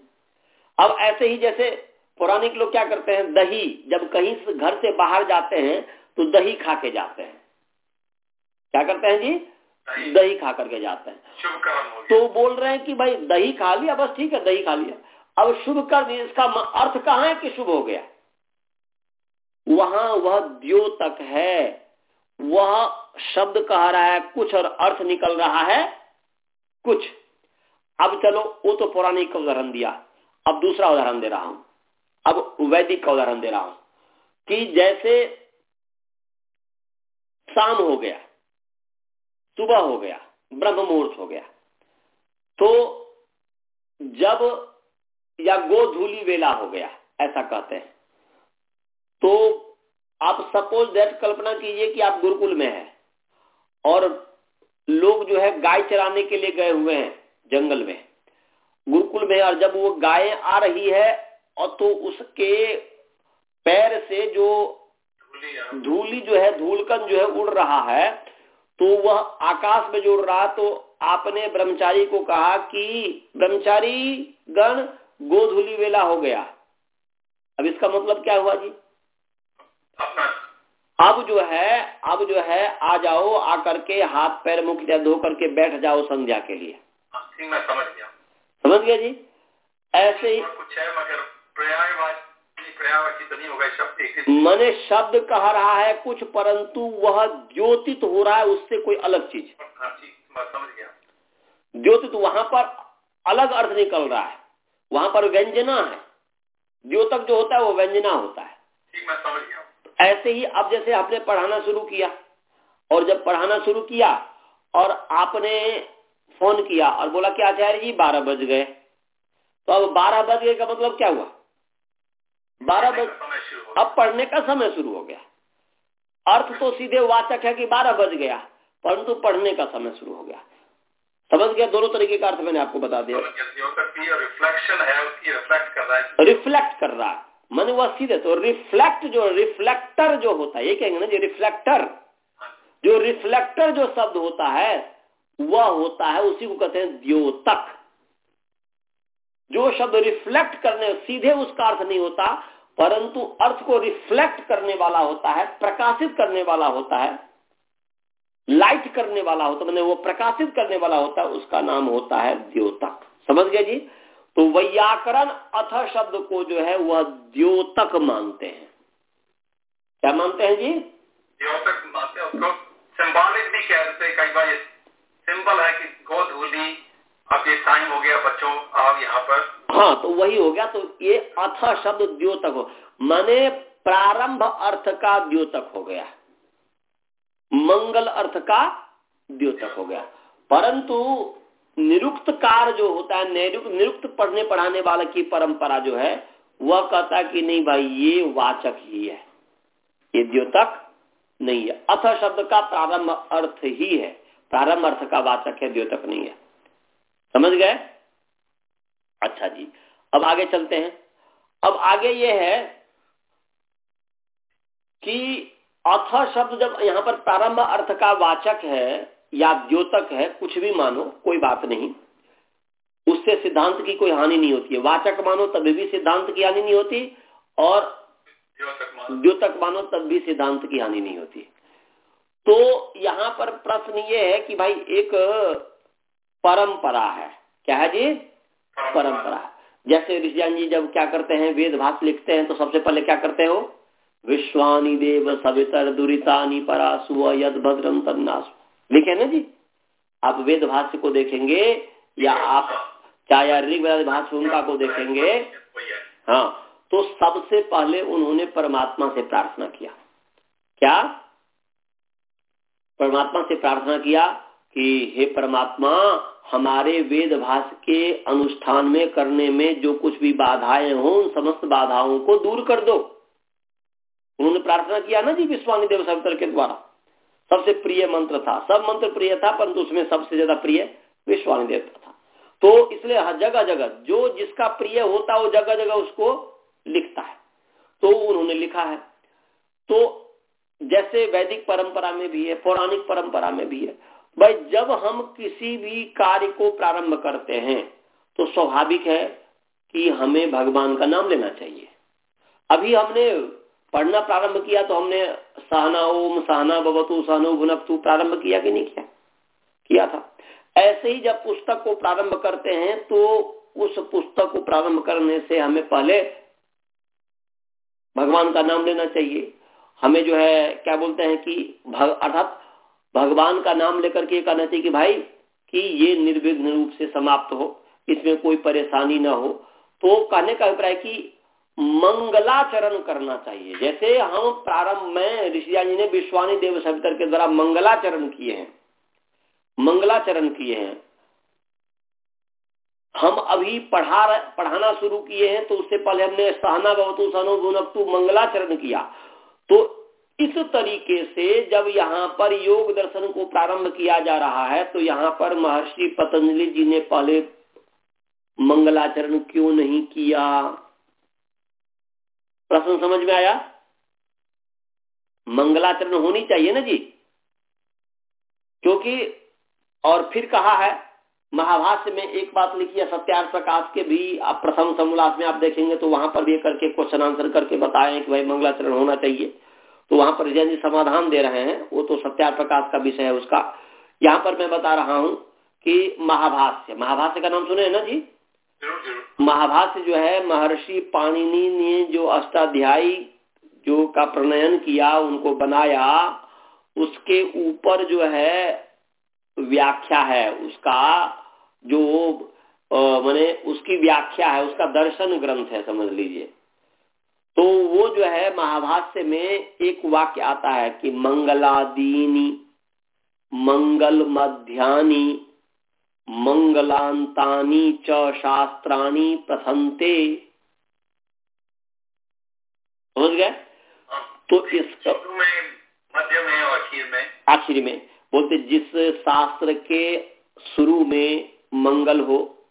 अब ऐसे ही जैसे पौराणिक लोग क्या करते हैं, दही, जब कहीं से घर से बाहर जाते हैं तो दही खा के जाते हैं। क्या करते हैं जी? दही। खा करके जाते हैं। तो बोल रहे हैं कि भाई दही खा लिया बस ठीक है दही खा लिया। अब शुभ कर दिया इसका अर्थ कहाँ है कि शुभ हो गया? वहाँ वह द्योतक है। वह शब्द कह रहा है कुछ और अर्थ निकल रहा है कुछ। अब चलो वो तो पौराणिक का उदाहरण दिया। अब दूसरा उदाहरण दे रहा हूँ। अब वैदिक का उदाहरण दे रहा हूँ कि जैसे शाम हो गया। सुबह हो गया ब्रह्म मुहूर्त हो गया। तो जब या गोधूली वेला हो गया ऐसा कहते हैं। तो आप सपोज़ दैट कल्पना कीजिए कि आप गुरुकुल में है और लोग जो है गाय चराने के लिए गए हुए हैं जंगल में। गुरुकुल में और जब वो गाय आ रही है और तो उसके पैर से जो धूली जो है धूलकन जो है उड़ रहा है तो वह आकाश में जोड़ रहा तो आपने ब्रह्मचारी को कहा कि ब्रह्मचारी गण गोधूली वेला हो गया। अब इसका मतलब क्या हुआ जी? अब जो है अब जो है आ जाओ आकर के हाथ पैर मुख धो करके बैठ जाओ संध्या के लिए। हाँ, मैं समझ गया। समझ गया जी? ऐसे ही कुछ है मगर मने शब्द कह रहा है कुछ, परंतु वह द्योतित हो रहा है, उससे कोई अलग चीज़। द्योतित वहाँ पर अलग अर्थ निकल रहा है। वहाँ पर व्यंजना है। द्योतक जो होता है, वो व्यंजना होता है। ऐसे ही अब जैसे आपने पढ़ाना शुरू किया, और जब पढ़ाना शुरू किया, और आपने फ़ोन किया, और बोला कि आचार्य जी, बारह बज गए। तो अब बारह बज गए का मतलब क्या हुआ? बारह बज अब पढ़ने का समय शुरू हो गया। अर्थ तो सीधे वाचक है कि बारह बज गया परंतु पढ़ने का समय शुरू हो गया। समझ गया? दोनों तरीके का अर्थ मैंने आपको बता दिया। रिफ्लेक्शन है उसकी रिफ्लेक्ट कर रहा है। रिफ्लेक्ट कर रहा है। मन वह सीधे तो रिफ्लेक्ट जो रिफ्लेक्टर जो होता है ये कहेंगे ना जो रिफ्लेक्टर जो रिफ्लेक्टर जो शब्द होता है वह होता है उसी को कहते हैं द्योतक। जो शब्द रिफ्लेक्ट करने, सीधे उसका अर्थ नहीं होता, परंतु अर्थ को रिफ्लेक्ट करने वाला होता है, प्रकाशित करने वाला होता है लाइट करने वाला होता है वो प्रकाशित करने वाला होता है, उसका नाम होता है द्योतक। समझ गए जी? तो वैयाकरण अथ शब्द को जो है, वह द्योतक मानते हैं। क्या मानते हैं जी? द्योतक मानते हैं, उसको सिंबॉलिक भी कहते कई बार सिंबल है कि गोधूली अब ये टाइम हो गया, बच्चों, आप यहाँ पर। हाँ तो वही हो गया तो ये अथ शब्द द्योतक हो। माने प्रारंभ अर्थ का द्योतक हो गया। मंगल अर्थ का द्योतक हो गया। परंतु निरुक्त कार जो होता है निरुक्त निरुक्त पढ़ने पढ़ाने वाले की परंपरा जो है, वह कहता कि नहीं भाई, ये वाचक ही है। ये द्योतक नहीं है। अथ शब्द का प्रारंभ अर्थ ही है। प्रारंभ अर्थ का वाचक है, द्योतक नहीं है। समझ गए? अच्छा जी अब आगे चलते हैं। अब आगे ये है कि अथ शब्द जब यहाँ पर प्रारंभ अर्थ का वाचक है या द्योतक है कुछ भी मानो कोई बात नहीं। उससे सिद्धांत की कोई हानि नहीं होती है। वाचक मानो तभी भी सिद्धांत की हानि नहीं होती और द्योतक मानो तब भी सिद्धांत की हानि नहीं होती। तो यहाँ पर प्रश्न ये है कि भाई एक परंपरा है। क्या है जी? परंपरा जैसे ऋषियान जी जब क्या करते हैं, वेद भाष लिखते हैं तो सबसे पहले क्या करते हो विश्वानी देव सवितर दुरीतानी परासु यद भद्रम तन्नासु लिखे ना जी? आप वेद भाष्य को देखेंगे, या आप चाहे ऋग्वेद भाष्य उनका को देखेंगे हाँ तो सबसे पहले उन्होंने परमात्मा से प्रार्थना किया। क्या? परमात्मा से प्रार्थना किया कि हे परमात्मा, हमारे वेद भाष के अनुष्ठान में, करने में जो कुछ भी बाधाएँ हो, उन समस्त बाधाओं को दूर कर दो। उन्होंने प्रार्थना किया ना जी विश्वानी देव सवितर के द्वारा। सबसे प्रिय मंत्र था। सब मंत्र प्रिय था, परंतु उसमें सबसे ज़्यादा प्रिय विश्वानी देवता था। तो इसलिए जगह जगह जो जिसका प्रिय होता, वो जगह जगह उसको लिखता है। तो उन्होंने लिखा है। तो जैसे वैदिक परंपरा में भी है, पौराणिक परंपरा में भी है भाई, जब हम किसी भी कार्य को प्रारंभ करते हैं तो स्वाभाविक है कि हमें भगवान का नाम लेना चाहिए। अभी हमने पढ़ना प्रारंभ किया तो हमने सहना ओम, सहना बवतु सहनो भुनकतु प्रारंभ किया कि नहीं किया? किया था। ऐसे ही जब पुस्तक को प्रारंभ करते हैं तो उस पुस्तक को प्रारंभ करने से हमें पहले भगवान का नाम लेना चाहिए। हमें जो है, क्या बोलते हैं कि अर्थात भगवान का नाम लेकर के कहना चाहिए कि भाई, कि ये निर्विघ्न रूप से समाप्त हो, इसमें कोई परेशानी ना हो। तो कहने का अभिप्राय कि मंगलाचरण करना चाहिए। जैसे हम प्रारंभ में ऋषिया जी ने विश्वानी देव सवितर के द्वारा मंगलाचरण किए हैं, मंगलाचरण किए हैं। हम अभी पढ़ा पढ़ाना शुरू किए हैं तो उससे पहले हमने सहना बवतु सनो गुनकतु मंगलाचरण किया। तो इस तरीके से जब यहाँ पर योग दर्शन को प्रारंभ किया जा रहा है तो यहाँ पर महर्षि पतंजलि जी ने पहले मंगलाचरण क्यों नहीं किया? प्रश्न समझ में आया? मंगलाचरण होनी चाहिए ना जी? क्योंकि, और फिर कहा है, महाभाष्य में एक बात लिखी है, सत्यार्थ प्रकाश के भी, आप प्रथम समोल्लास में आप देखेंगे तो वहाँ पर भी करके क्वेश्चन आंसर करके बताए कि भाई मंगलाचरण होना चाहिए। तो वहाँ पर जैन जी समाधान दे रहे हैं, वो तो सत्यार्थ प्रकाश का विषय है उसका। यहाँ पर मैं बता रहा हूँ कि महाभाष्य महाभाष्य का नाम सुने ना जी? महाभाष्य जो है, महर्षि पाणिनि ने जो अष्टाध्यायी जो का प्रणयन किया, उनको बनाया, उसके ऊपर जो है व्याख्या है, उसका जो मैंने उसकी व्याख्या है, उसका दर्शन ग्रंथ है, समझ लीजिए। तो वो जो है महाभाष्य में एक वाक्य आता है कि मंगलादीनी मंगल मध्यानी मंगलांतानी च शास्त्राणी प्रसंते समझ गए? तो इस मध्य में आखिर में। आखिर में। बोलते जिस शास्त्र के शुरू में मंगल हो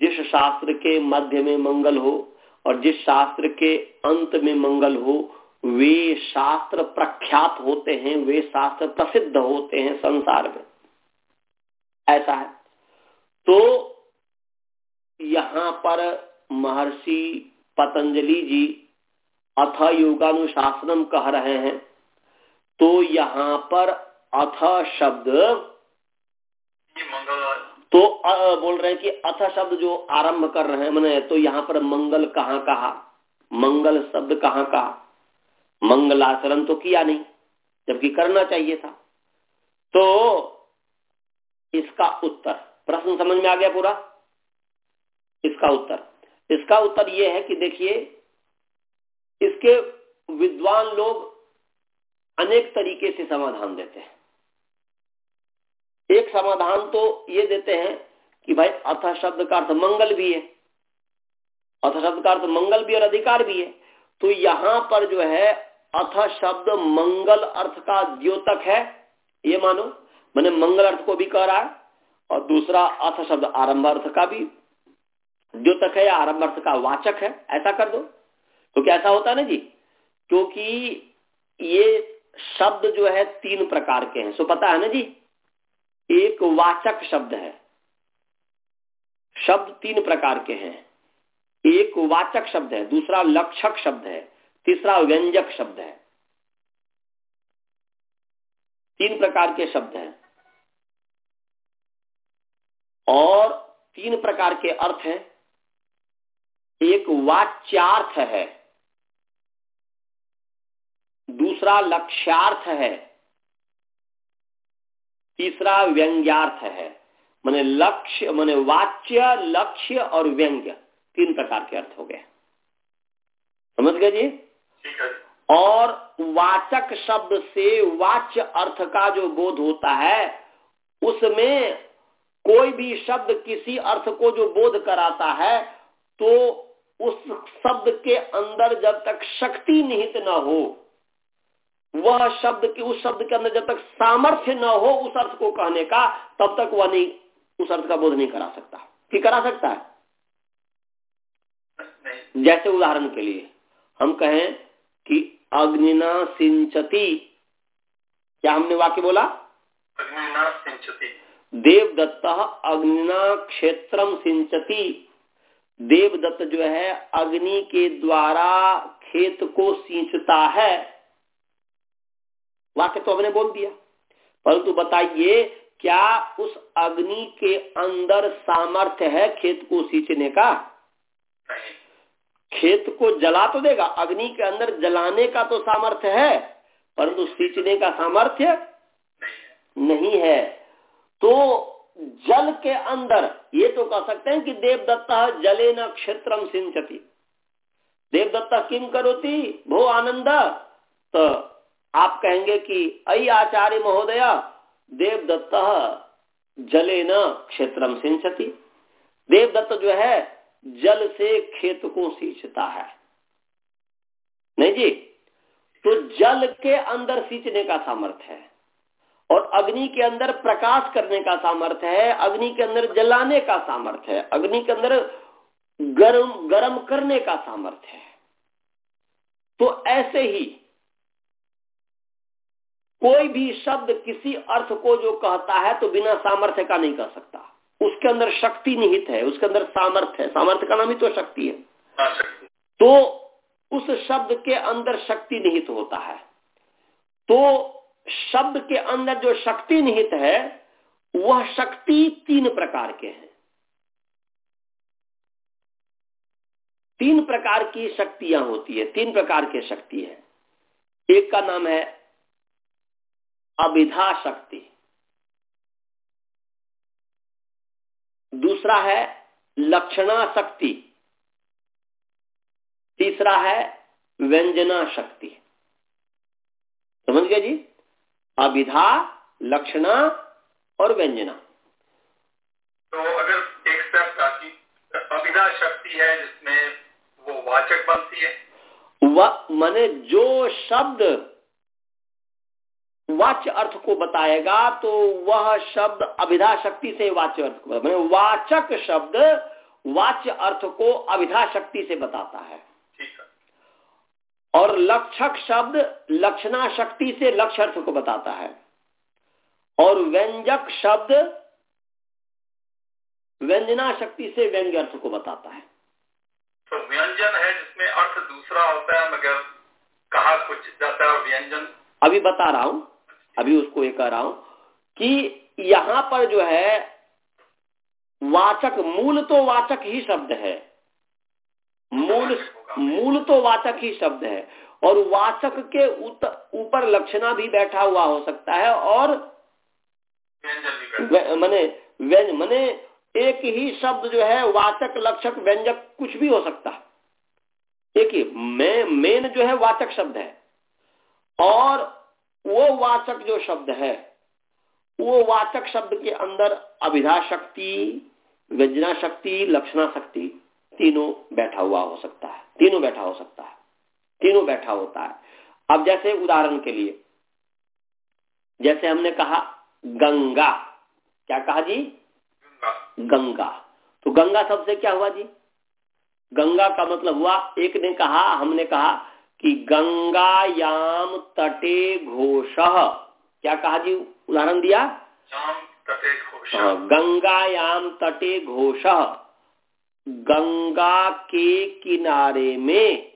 जिस शास्त्र के मध्य में मंगल हो और जिस शास्त्र के अंत में मंगल हो, वे शास्त्र प्रख्यात होते हैं, वे शास्त्र प्रसिद्ध होते हैं संसार में। ऐसा है। तो यहाँ पर महर्षि पतंजलि जी अथ योगानुशासनम कह रहे हैं। तो यहाँ पर अथ शब्द तो बोल रहे हैं कि अथ शब्द जो आरंभ कर रहे हैं, मैंने तो यहाँ पर मंगल कहाँ कहा? मंगल शब्द कहाँ कहा? मंगलाचरण तो किया नहीं, जबकि करना चाहिए था। तो इसका उत्तर, प्रश्न समझ में आ गया पूरा? इसका उत्तर। इसका उत्तर यह है कि देखिए, इसके विद्वान लोग अनेक तरीके से समाधान देते हैं। एक समाधान तो ये देते हैं कि भाई अथ शब्द का अर्थ मंगल भी है। अथ शब्द का अर्थ मंगल भी और अधिकार भी है। तो यहाँ पर जो है, अथ शब्द मंगल अर्थ का द्योतक है, ये मानो। मैंने मंगल अर्थ को भी कह रहा है और दूसरा अथ शब्द आरंभ अर्थ का भी द्योतक है या आरंभ अर्थ का वाचक है, ऐसा कर दो। तो क्या ऐसा होता है ना जी, क्योंकि ये शब्द जो है तीन प्रकार के हैं। सो पता है ना जी एक वाचक शब्द है। शब्द तीन प्रकार के हैं। एक वाचक शब्द है, दूसरा लक्षक शब्द है, तीसरा व्यंजक शब्द है। तीन प्रकार के शब्द हैं। और तीन प्रकार के अर्थ हैं। एक वाच्यार्थ है। दूसरा लक्ष्यार्थ है। तीसरा व्यंग्यार्थ है। मैंने लक्ष्य मैंने वाच्य लक्ष्य और व्यंग्य तीन प्रकार के अर्थ हो गए। समझ गए जी? और वाचक शब्द से वाच्य अर्थ का जो बोध होता है उसमें कोई भी शब्द किसी अर्थ को जो बोध कराता है तो उस शब्द के अंदर जब तक शक्ति निहित न हो वह शब्द की उस शब्द के अंदर जब तक सामर्थ्य न हो उस अर्थ को कहने का तब तक वह नहीं उस अर्थ का बोध नहीं करा सकता। कि करा सकता है? जैसे उदाहरण के लिए हम कहें कि अग्निना सिंचती। क्या हमने वाक्य बोला? अग्निना सिंचती। देव देवदत्त अग्निना क्षेत्रम सिंचती। देवदत्त जो है अग्नि के द्वारा खेत को सींचता है। वाक्य तो हमने बोल दिया। परंतु बताइए, क्या उस अग्नि के अंदर सामर्थ्य है खेत को सींचने का? खेत को जला तो देगा, अग्नि के अंदर जलाने का तो सामर्थ्य है, परंतु सींचने का सामर्थ्य नहीं है। तो जल के अंदर, ये तो कह सकते हैं कि देवदत्ता जले न क्षेत्रम सिंचती। देवदत्ता किम करोती? भो आनंद। तो आप कहेंगे कि अय आचार्य महोदय, देवदत्त जले न क्षेत्रम सिंचती। देवदत्त जो है, जल से खेत को सींचता है। नहीं जी? तो जल के अंदर सींचने का सामर्थ्य है और अग्नि के अंदर प्रकाश करने का सामर्थ्य है, अग्नि के अंदर जलाने का सामर्थ्य है, अग्नि के अंदर गर्म गर्म करने का सामर्थ्य है। तो ऐसे ही कोई भी शब्द किसी अर्थ को जो कहता है तो बिना सामर्थ्य का नहीं कह सकता। उसके अंदर शक्ति निहित है उसके अंदर सामर्थ्य है। सामर्थ्य का नाम ही तो शक्ति है। हाँ, तो उस शब्द के अंदर शक्ति निहित होता है। तो शब्द के अंदर जो शक्ति निहित है वह शक्ति तीन प्रकार के हैं। तीन प्रकार की शक्तियाँ होती है तीन प्रकार की शक्ति है। एक का नाम है अभिधा शक्ति। दूसरा है लक्षणा शक्ति। तीसरा है व्यंजना शक्ति। समझ गए जी? अभिधा लक्षणा और व्यंजना। तो अगर एक स्टेप अभिधा शक्ति है जिसमें वो वाचक बनती है। वह माने जो शब्द वाच्य अर्थ को बताएगा तो वह शब्द अभिधा शक्ति से वाच्य अर्थ को मैंने वाचक शब्द वाच्य अर्थ को अभिधा शक्ति से बताता है। और लक्षक शब्द लक्षणा शक्ति से लक्ष्य अर्थ को बताता है। और व्यंजक शब्द व्यंजना शक्ति से व्यंग्य अर्थ को बताता है। तो व्यंजन है जिसमें अर्थ दूसरा होता है मगर कहा कुछ जाता है व्यंजन? अभी बता रहा हूँ। अभी उसको ये कह रहा हूँ कि यहाँ पर जो है, वाचक, मूल तो वाचक ही शब्द है। मूल मूल तो वाचक ही शब्द है। और वाचक के ऊपर लक्षणा भी बैठा हुआ हो सकता है और मने, व्यंज, मने एक ही शब्द जो है, वाचक, लक्षक, व्यंजक कुछ भी हो सकता। है देखिए मैं, मेन जो है, वाचक शब्द है। और वो वाचक जो शब्द है, वो वाचक शब्द के अंदर अभिधा शक्ति, व्यंजना शक्ति, लक्षणा शक्ति तीनों बैठा हुआ हो सकता है, तीनों बैठा हो सकता है, तीनों बैठा होता है। अब जैसे उदाहरण के लिए, जैसे हमने कहा गंगा, क्या कहा जी? गंगा। तो गंगा शब्द से क्या हुआ जी? गंगा का मतलब हुआ, एक ने कहा, हमने कहा कि गंगायाम तटे घोष। क्या कहा जी उदाहरण दिया? हाँ, गंगायाम तटे घोष। गंगा के किनारे में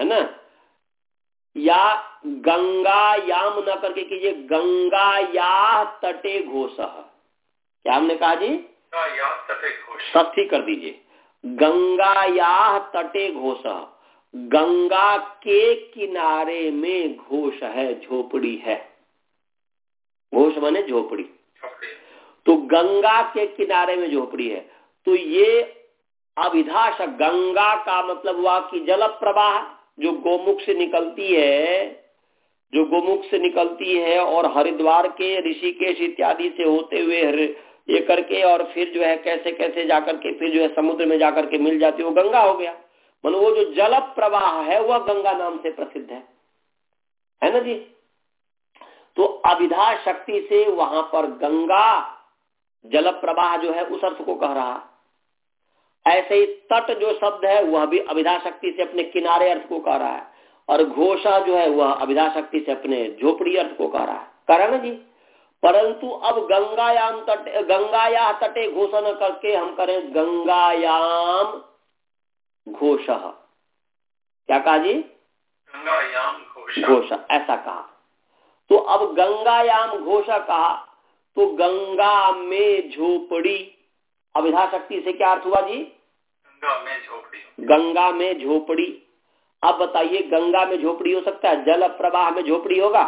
है ना? या गंगायाम न करके कीजिए गंगाया तटे घोष। क्या हमने कहा जी? तटे ष्ठी कर दीजिए। गंगा गंगाया तटे घोष। गंगा के किनारे में घोष है झोपड़ी है। घोष माने झोपड़ी। तो गंगा के किनारे में झोपड़ी है। तो ये अभिधाश गंगा का मतलब हुआ कि जल प्रवाह जो गोमुख से निकलती है जो गोमुख से निकलती है और हरिद्वार के ऋषिकेश इत्यादि से होते हुए ये करके और फिर जो है कैसे कैसे जाकर के फिर जो है समुद्र में जाकर के मिल जाती है वो गंगा हो गया। मतलब वो जो जल प्रवाह है, वह गंगा नाम से प्रसिद्ध है। है ना जी? तो अभिधा शक्ति से वहाँ पर गंगा जल प्रवाह जो है, उस अर्थ को कह रहा। ऐसे ही तट जो शब्द है, वह भी अभिधा शक्ति से अपने किनारे अर्थ को कह रहा है। और घोषा जो है, वह अभिधा शक्ति से अपने झोपड़ी अर्थ को कह रहा है। ना जी? परंतु अब गंगायाम तट गंगाया तटे घोषण करके हम करें गंगायाम घोष। क्या कहा जी? गंगायाम घोष। ऐसा कहा। तो अब गंगायाम घोष कहा तो गंगा में झोपड़ी अभिधा शक्ति से क्या अर्थ हुआ जी? गंगा में झोपड़ी। गंगा में झोपड़ी। अब बताइए गंगा में झोपड़ी हो सकता है? जल प्रवाह में झोपड़ी होगा?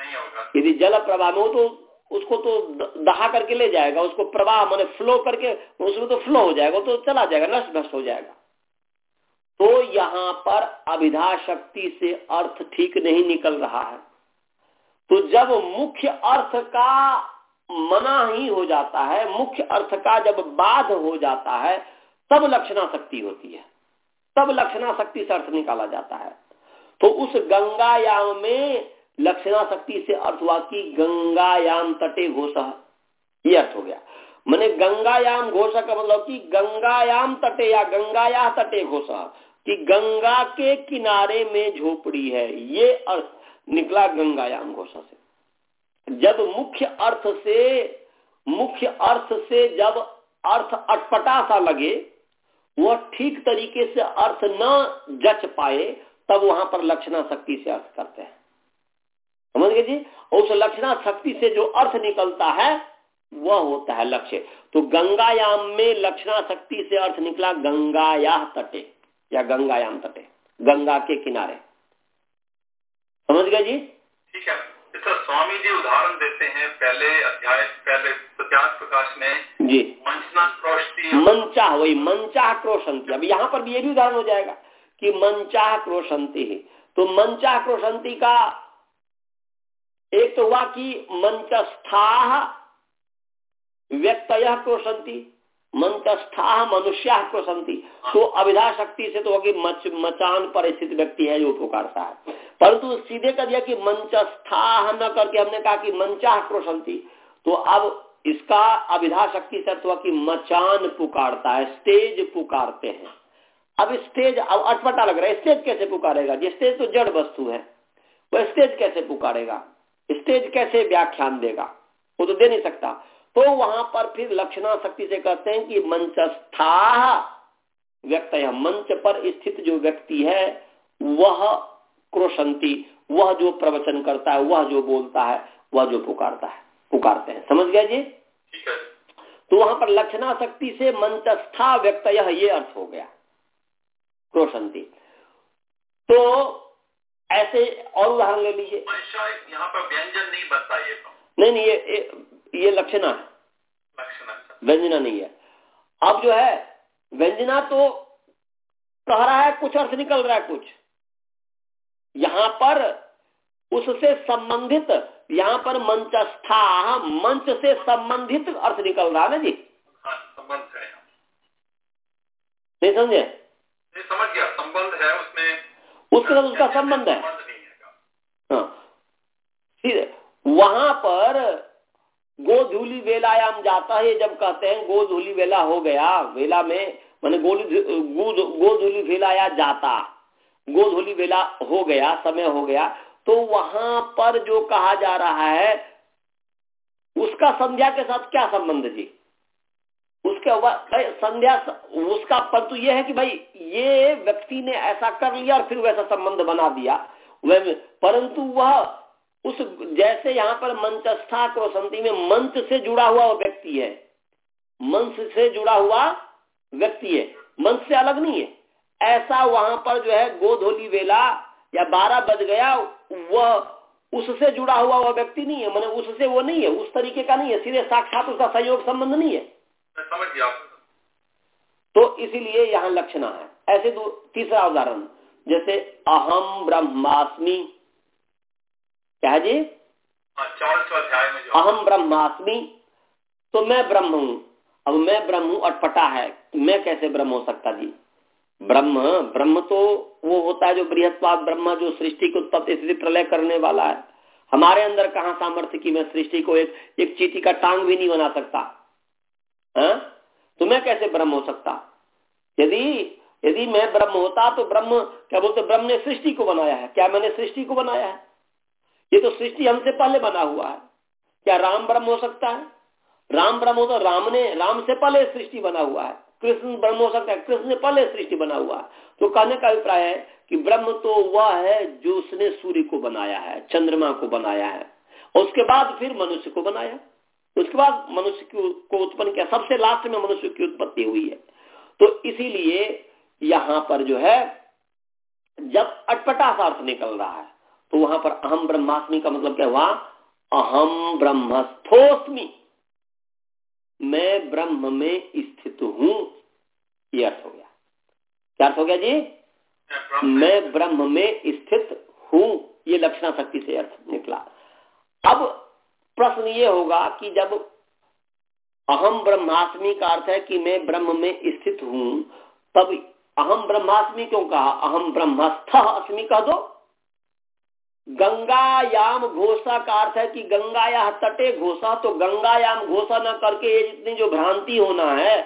नहीं होगा। यदि जल प्रवाह में हो तो उसको तो दहा करके ले जाएगा, उसको प्रवाह माने फ्लो करके उसमें तो फ्लो हो जाएगा तो चला जाएगा, नष्ट भ्रष्ट हो जाएगा। तो यहाँ पर अभिधा शक्ति से अर्थ ठीक नहीं निकल रहा है। तो जब मुख्य अर्थ का मना ही हो जाता है, मुख्य अर्थ का जब बाध हो जाता है, तब लक्षणा शक्ति होती है। तब लक्षणा शक्ति से अर्थ निकाला जाता है। तो उस गंगायाम में लक्षणा शक्ति से अर्थ हुआ कि गंगायाम तटे घोष। ये अर्थ हो गया। मैंने गंगायाम घोष का मतलब कि गंगायाम तटे या गंगाया तटे घोष, कि गंगा के किनारे में झोपड़ी है। ये अर्थ निकला गंगायाम घोषा से। जब मुख्य अर्थ से, मुख्य अर्थ से जब अर्थ अटपटा सा लगे, वह ठीक तरीके से अर्थ न जच पाए, तब वहाँ पर लक्षणा शक्ति से अर्थ करते हैं। समझ गए जी? उस लक्षणा शक्ति से जो अर्थ निकलता है वह होता है लक्ष्य। तो गंगायाम में लक्षणा शक्ति से अर्थ निकला गंगाया तटे या गंगायाम तटे गंगा के किनारे। समझ गए जी? ठीक है। तो स्वामी जी उदाहरण देते हैं। पहले अध्याय पहले सत्याग प्रकाश में जी। मंचना क्रोशती मंचा वही मंचा क्रोशंती अब यहाँ पर भी ये भी उदाहरण हो जाएगा कि मंचा क्रोशंती तो मंचा क्रोशंती का एक तो हुआ कि मंचस्था व्यक्त क्रोशंती मंचस्था मनुष्य क्रोशंती तो अविधा शक्ति से तो होगी मच, मचान पर स्थित व्यक्ति है जो पुकारता है। परंतु सीधे कर दिया कि मंचस्था न करके हमने कहा कि मंचा क्रोशंती तो अब इसका अविधा शक्ति से हुआ कि मचान पुकारता है स्टेज पुकारते हैं। अब स्टेज अब अटपटा लग रहा है स्टेज कैसे पुकारेगा? जी स्टेज तो जड़ वस्तु है। वह स्टेज कैसे पुकारेगा? स्टेज कैसे व्याख्यान देगा? वो तो दे नहीं सकता। तो वहाँ पर फिर लक्षणा शक्ति से कहते हैं कि मंचस्था व्यक्त मंच पर स्थित जो व्यक्ति है वह क्रोशंती वह जो प्रवचन करता है वह जो बोलता है वह जो पुकारता है पुकारते हैं। समझ गया जी? तो वहाँ पर लक्षणा शक्ति से मंचस्था व्यक्त ये अर्थ हो गया क्रोशंती। तो ऐसे और उदाहरण ले लीजिए यहाँ पर व्यंजन नहीं बनता ये तो। नहीं नहीं ये ये लक्षणा है। अच्छा। व्यंजना नहीं है। अब जो है व्यंजना तो कह रहा है कुछ अर्थ निकल रहा है कुछ। यहाँ पर उससे संबंधित यहाँ पर मंचस्था मंच से संबंधित अर्थ निकल रहा है ना जी? हाँ, संबंध है। नहीं समझे? समझ गया। संबंध है उसमें। उसके साथ उसका संबंध है। हाँ। वहाँ पर गोधूली वेलायाम जाता है, जब कहते हैं गोधूली वेला हो गया, वेला में मैंने गोधूली वेलाया जाता। गोधूली वेला हो गया, समय हो गया तो वहाँ पर जो कहा जा रहा है, उसका संध्या के साथ क्या संबंध जी? उसके संध्या उसका परंतु यह है कि भाई, ये व्यक्ति ने ऐसा कर लिया और फिर वैसा संबंध बना दिया। परंतु वह उस, जैसे यहाँ पर मंचस्था क्रोशंती में मंच से जुड़ा हुआ व्यक्ति है। मंच से जुड़ा हुआ व्यक्ति है। मंच से अलग नहीं है। ऐसा वहाँ पर जो है, गोधोली वेला या बारह बज गया, वह उससे जुड़ा हुआ वह व्यक्ति नहीं है। मैंने उससे वो नहीं है, उस तरीके का नहीं है। सीधे साक्षात उसका सहयोग संबंध नहीं है। समझ गया तो इसीलिए यहाँ लक्षणा है ऐसे दो तीसरा उदाहरण जैसे अहम ब्रह्मास्मि। क्या जी? हाँ, अध्याय में अहम ब्रह्मास्मि। तो मैं ब्रह्म हूँ। अब मैं ब्रह्म हूँ अटपटा है। मैं कैसे ब्रह्म हो सकता जी? ब्रह्म ब्रह्म तो वो होता है जो बृहस्पाद ब्रह्म जो सृष्टि को उत्पत्ति स्थिति प्रलय करने वाला है। हमारे अंदर कहा सामर्थ्य की मैं सृष्टि को एक एक चीटी का टांग भी नहीं बना सकता? है? तो मैं कैसे ब्रह्म हो सकता? यदि यदि मैं ब्रह्म होता तो ब्रह्म, क्या बोलते, ब्रह्म ने सृष्टि को बनाया है। क्या मैंने सृष्टि को बनाया है? ये तो सृष्टि हमसे पहले बना हुआ है। क्या राम ब्रह्म हो सकता है? राम ब्रह्म हो तो राम ने, राम से पहले सृष्टि बना हुआ है। कृष्ण ब्रह्म हो सकता है, कृष्ण ने पहले सृष्टि बना हुआ है। तो कहने का अभिप्राय है कि ब्रह्म तो वह है जो उसने सूर्य को बनाया है, चंद्रमा को बनाया है उसके बाद फिर मनुष्य को बनाया। उसके बाद मनुष्य को उत्पन्न किया। सबसे लास्ट में मनुष्य की उत्पत्ति हुई है। तो इसीलिए यहाँ पर जो है, जब अटपटा सा अर्थ निकल रहा है तो वहाँ पर अहम ब्रह्मास्मि का मतलब क्या हुआ? अहम ब्रह्मस्थोस्मी। मैं ब्रह्म में स्थित हूँ। यह अर्थ हो गया। क्या अर्थ हो गया जी? मैं ब्रह्म में स्थित हूँ। ये लक्षणा शक्ति से अर्थ निकला। अब प्रश्न ये होगा कि जब अहम ब्रह्मास्मि का अर्थ है कि मैं ब्रह्म में स्थित हूँ, तब अहम ब्रह्मास्मि क्यों कहा? अहम ब्रह्मस्थ अस्मि कह दो। गंगायाम घोषा का अर्थ है कि गंगा या तटे घोषा तो गंगायाम घोषा न करके ये जितनी जो भ्रांति होना है,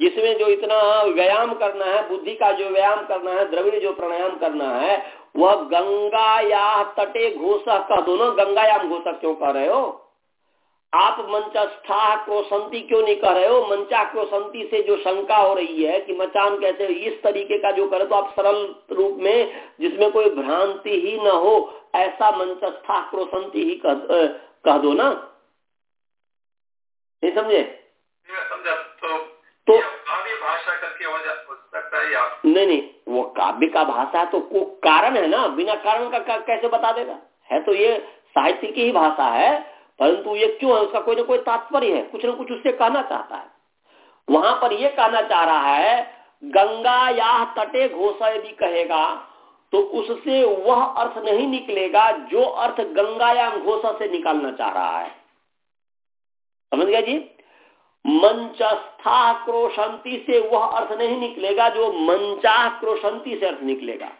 जिसमें जो इतना व्यायाम करना है, बुद्धि का जो व्यायाम करना है, द्रविड़ जो प्राणायाम करना है वह गंगा या तटे घोषा कह दो ना गंगायाम घोषा क्यों कह रहे हो? आप मंचस्था क्रोशंती क्यों नहीं कह रहे हो? मंचा क्रोशंती से जो शंका हो रही है कि मचान कैसे इस तरीके का जो करे तो आप सरल रूप में जिसमें कोई भ्रांति ही न हो ऐसा मंचस्था क्रोशंती ही कह, कह दो ना। नहीं समझे? समझा। तो तो काव्य भाषा करके हो सकता है या नहीं नहीं वो काव्य का भाषा तो को कारण है ना बिना कारण का, का कैसे बता देगा? है तो ये साहित्य की ही भाषा है परंतु ये क्यों है? उसका कोई ना कोई तात्पर्य है कुछ ना कुछ उससे कहना चाहता है। वहाँ पर ये कहना चाह रहा है गंगा या तटे घोषा यदि कहेगा तो उससे वह अर्थ नहीं निकलेगा जो अर्थ गंगा या घोषा से निकालना चाह रहा है। समझ गया जी? मंचस्था क्रोशंती से वह अर्थ नहीं निकलेगा जो मंचा क्रोशंती से अर्थ निकलेगा।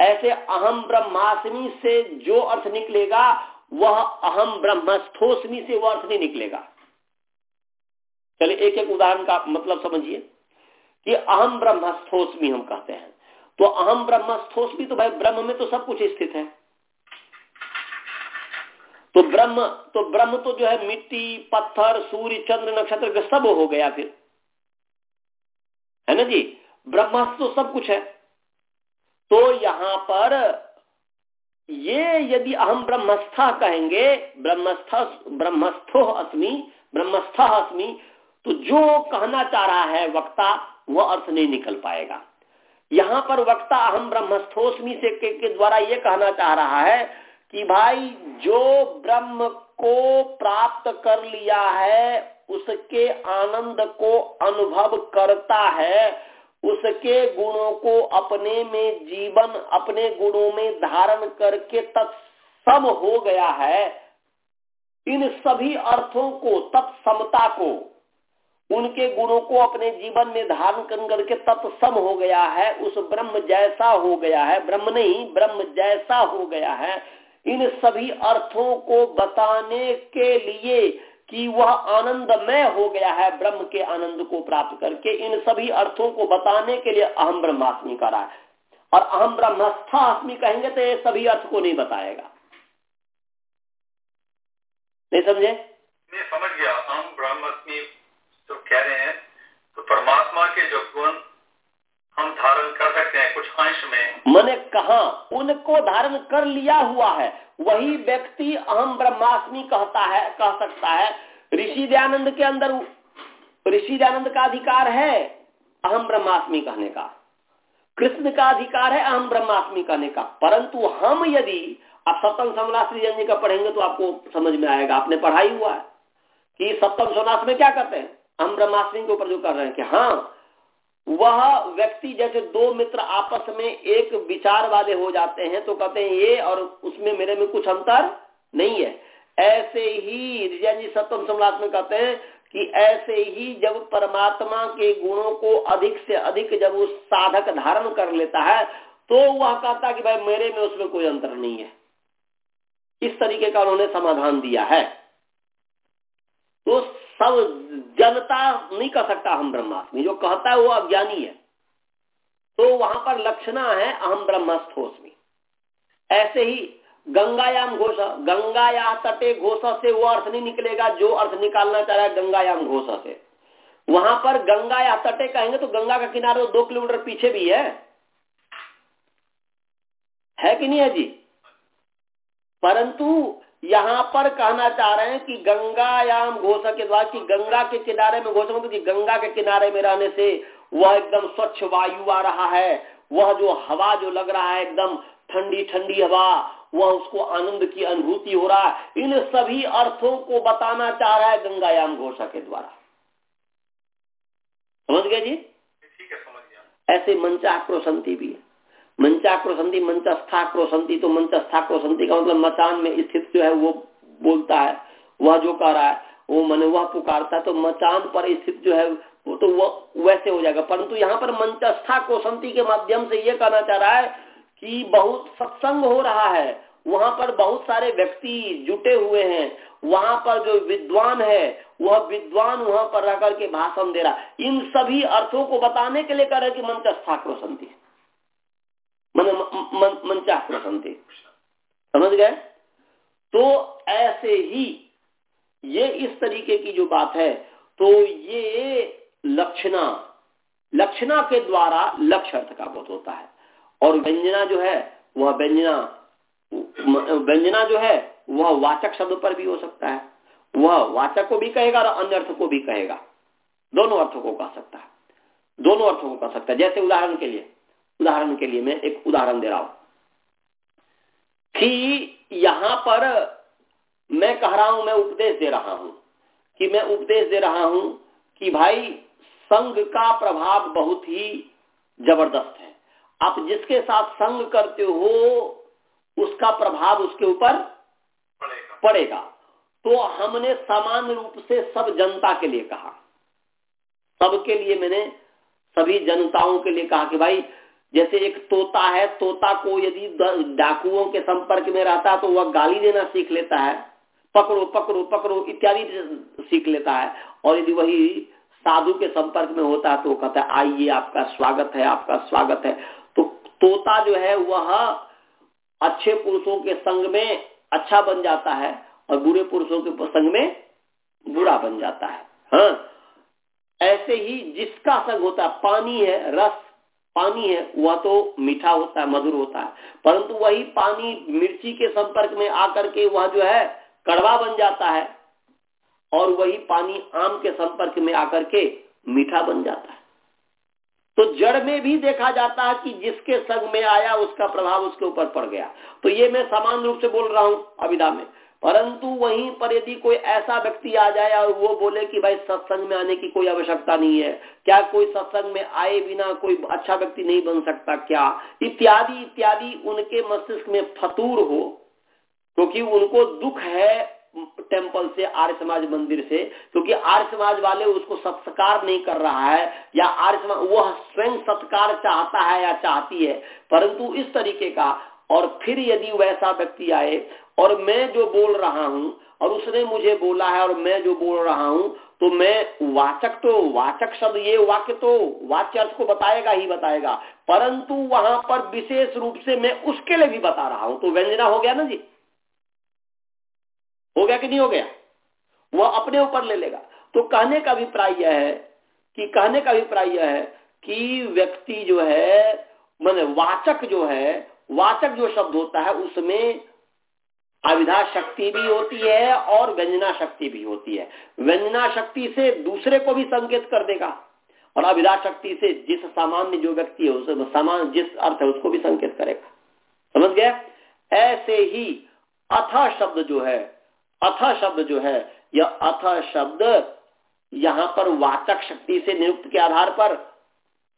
ऐसे अहम ब्रह्मास्मि से जो अर्थ निकलेगा, वह अहम ब्रह्मस्थोस्मी से वह अर्थ नहीं निकलेगा। चलिए एक एक उदाहरण का मतलब समझिए कि अहम ब्रह्मस्थोस्मी हम कहते हैं। तो अहम ब्रह्मस्थोस्मी तो भाई ब्रह्म में तो सब कुछ स्थित है। तो ब्रह्म तो ब्रह्म तो जो है मिट्टी पत्थर सूर्य चंद्र नक्षत्र सब हो गया फिर। है ना जी? ब्रह्मास्त्र तो सब कुछ है। तो यहाँ पर ये यदि हम ब्रह्मस्था कहेंगे ब्रह्मस्थ ब्रह्मस्थो अस्मि ब्रह्मस्थ अस्मि तो जो कहना चाह रहा है वक्ता वह अर्थ नहीं निकल पाएगा। यहाँ पर वक्ता अहम ब्रह्मस्थोस्मी से के, के द्वारा ये कहना चाह रहा है कि भाई जो ब्रह्म को प्राप्त कर लिया है, उसके आनंद को अनुभव करता है, उसके गुणों को अपने में जीवन, अपने गुणों में धारण करके तत्सम हो गया है। इन सभी अर्थों को, तत्समता को, उनके गुणों को अपने जीवन में धारण कर करके तत्सम हो गया है। उस ब्रह्म जैसा हो गया है। ब्रह्म नहीं, ब्रह्म जैसा हो गया है। इन सभी अर्थों को बताने के लिए कि वह आनंदमय हो गया है, ब्रह्म के आनंद को प्राप्त करके। इन सभी अर्थों को बताने के लिए अहम ब्रह्मास्मि करा है। और अहम ब्रह्मस्था अस्मी कहेंगे तो ये सभी अर्थ को नहीं बताएगा। नहीं समझे? मैं समझ गया। अहम ब्रह्मास्मि जो कह रहे हैं तो परमात्मा के जो गुण हम धारण कर सकते हैं कुछ अंश में। मैंने कहा, उनको धारण कर लिया हुआ है। वही व्यक्ति अहम ब्रह्मास्मि कहता है, कह सकता है, ऋषि दयानंद के अंदर ऋषि दयानंद का अधिकार है अहम ब्रह्मास्मि कहने का। कृष्ण का अधिकार है अहम ब्रह्मास्मि कहने का। परंतु हम यदि, आप सप्तम समनाश जी का पढ़ेंगे तो आपको समझ में आएगा, आपने पढ़ाई हुआ है कि सप्तम सोनाश में क्या कहते हैं? हम ब्रह्मास्मि के ऊपर जो कर रहे हैं कि हाँ वह व्यक्ति जैसे दो मित्र आपस में एक विचार वाले हो जाते हैं तो कहते हैं, ये और उसमें मेरे में कुछ अंतर नहीं है। ऐसे ही रिजन जी सप्तम समलास में कहते हैं कि ऐसे ही जब परमात्मा के गुणों को अधिक से अधिक जब उस साधक धारण कर लेता है तो वह कहता कि भाई मेरे में उसमें कोई अंतर नहीं है। इस तरीके का उन्होंने समाधान दिया है। तो सब जनता नहीं कह सकता हम ब्रह्मास्मि। जो कहता है वो अज्ञानी है। तो वहाँ पर लक्षणा है अहम ब्रह्मस्थोस्मी ऐसे ही गंगायाम घोषा गंगाया तटे घोषा से वो अर्थ नहीं निकलेगा, जो अर्थ निकालना चाह रहा है गंगायाम घोषा से। वहाँ पर गंगा या तटे कहेंगे तो गंगा का किनारा दो किलोमीटर पीछे भी है। है कि नहीं है जी? परंतु यहाँ पर कहना चाह रहे हैं कि गंगायाम घोषा के द्वारा कि गंगा के किनारे में घोषा मतलब कि गंगा के किनारे में रहने से वह एकदम स्वच्छ वायु आ रहा है। वह जो हवा जो लग रहा है एकदम ठंडी ठंडी हवा वह उसको आनंद की अनुभूति हो रहा है। इन सभी अर्थों को बताना चाह रहा है गंगायाम घोषा के द्वारा। समझ गए जी? ठीक है समझ गया। ऐसे मंचाक्रोशंती है मंचस्थाक्रोशंती तो मंचस्थाक्रोशंती का मतलब मचान में स्थित जो है वो बोलता है, वह जो कह रहा है, वो मन वह पुकारता है तो मचान पर स्थित जो है वो तो वो वैसे हो जाएगा। परंतु यहाँ पर मंचस्था कोसंती के माध्यम से ये कहना चाह रहा है कि बहुत सत्संग हो रहा है, वहाँ पर बहुत सारे व्यक्ति जुटे हुए हैं, वहाँ पर जो विद्वान है, वह विद्वान वहाँ पर रह करके भाषण दे रहा इन सभी अर्थों को बताने के लिए कह रहे कि मंचस्था क्रोशंती मन मंचा क्रोशंती समझ गए? तो ऐसे ही ये इस तरीके की जो बात है तो ये लक्षणा लक्षणा के द्वारा लक्ष्य अर्थ का बोध होता है। और व्यंजना जो है, वह व्यंजना व्यंजना जो है, वह वाचक शब्द पर भी हो सकता है। वह वाचक को भी कहेगा और अन्य अर्थ को भी कहेगा। दोनों अर्थों को कह सकता है। दोनों अर्थों को कह सकता है। जैसे उदाहरण के लिए उदाहरण के लिए मैं एक उदाहरण दे रहा हूँ कि यहाँ पर मैं कह रहा हूँ मैं उपदेश दे रहा हूँ कि मैं उपदेश दे रहा हूँ कि भाई संघ का प्रभाव बहुत ही ज़बरदस्त है। आप जिसके साथ संग करते हो उसका प्रभाव उसके ऊपर पड़ेगा। पड़ेगा। तो हमने समान रूप से सब जनता के लिए कहा। सबके लिए मैंने सभी जनताओं के लिए कहा कि भाई जैसे एक तोता है, तोता को यदि डाकुओं के संपर्क में रहता है तो वह गाली देना सीख लेता है, पकड़ो पकड़ो पकड़ो, इत्यादि सीख लेता है। और यदि वही साधु के संपर्क में होता है तो कहता है, आइए, आपका स्वागत है, आपका स्वागत है। तो तोता जो है, वह अच्छे पुरुषों के संग में अच्छा बन जाता है और बुरे पुरुषों के संग में बुरा बन जाता है। हाँ ऐसे ही जिसका संग होता है, पानी है, रस पानी है, वह तो मीठा होता है, मधुर होता है। परंतु वही पानी मिर्ची के संपर्क में आकर के वह जो है, कड़वा बन जाता है। और वही पानी आम के संपर्क में आकर के मीठा बन जाता है। तो जड़ में भी देखा जाता है कि जिसके संग में आया, उसका प्रभाव उसके ऊपर पड़ गया। तो ये मैं समान रूप से बोल रहा हूँ अविदा में। परंतु वहीं पर यदि कोई ऐसा व्यक्ति आ जाए और वो बोले कि भाई सत्संग में आने की कोई आवश्यकता नहीं है, क्या कोई सत्संग में आए बिना कोई अच्छा व्यक्ति नहीं बन सकता क्या? इत्यादि इत्यादि उनके मस्तिष्क में फतूर हो, क्योंकि तो उनको दुख है टेंपल से, आर्य समाज मंदिर से, क्योंकि आर्य समाज वाले उसको सत्कार नहीं कर रहा है, या आर्य समाज, वह स्वयं सत्कार चाहता है या चाहती है, परंतु इस तरीके का, और फिर यदि वैसा व्यक्ति आए और मैं जो बोल रहा हूँ, और उसने मुझे बोला है, और मैं जो बोल रहा हूँ तो मैं वाचक तो वाचक शब्द ये वाक्य तो वाच्य अर्थ को बताएगा ही बताएगा। परंतु वहाँ पर विशेष रूप से मैं उसके लिए भी बता रहा हूँ। तो व्यंजना हो गया ना जी? हो गया कि नहीं हो गया? वह अपने ऊपर ले लेगा। तो कहने का अभिप्राय यह है कि, कहने का अभिप्राय यह है कि व्यक्ति जो है, मैंने वाचक जो है, वाचक जो शब्द होता है, उसमें अविधा शक्ति भी होती है और व्यंजना शक्ति भी होती है। व्यंजना शक्ति से दूसरे को भी संकेत कर देगा और अविधा शक्ति से जिस सामान्य जो व्यक्ति है, उसे सामान्य जिस अर्थ है, उसको भी संकेत करेगा। समझ गया ऐसे ही अथ शब्द जो है, अथ शब्द जो है, यह अथ शब्द यहाँ पर वाचक शक्ति से नियुक्त के आधार पर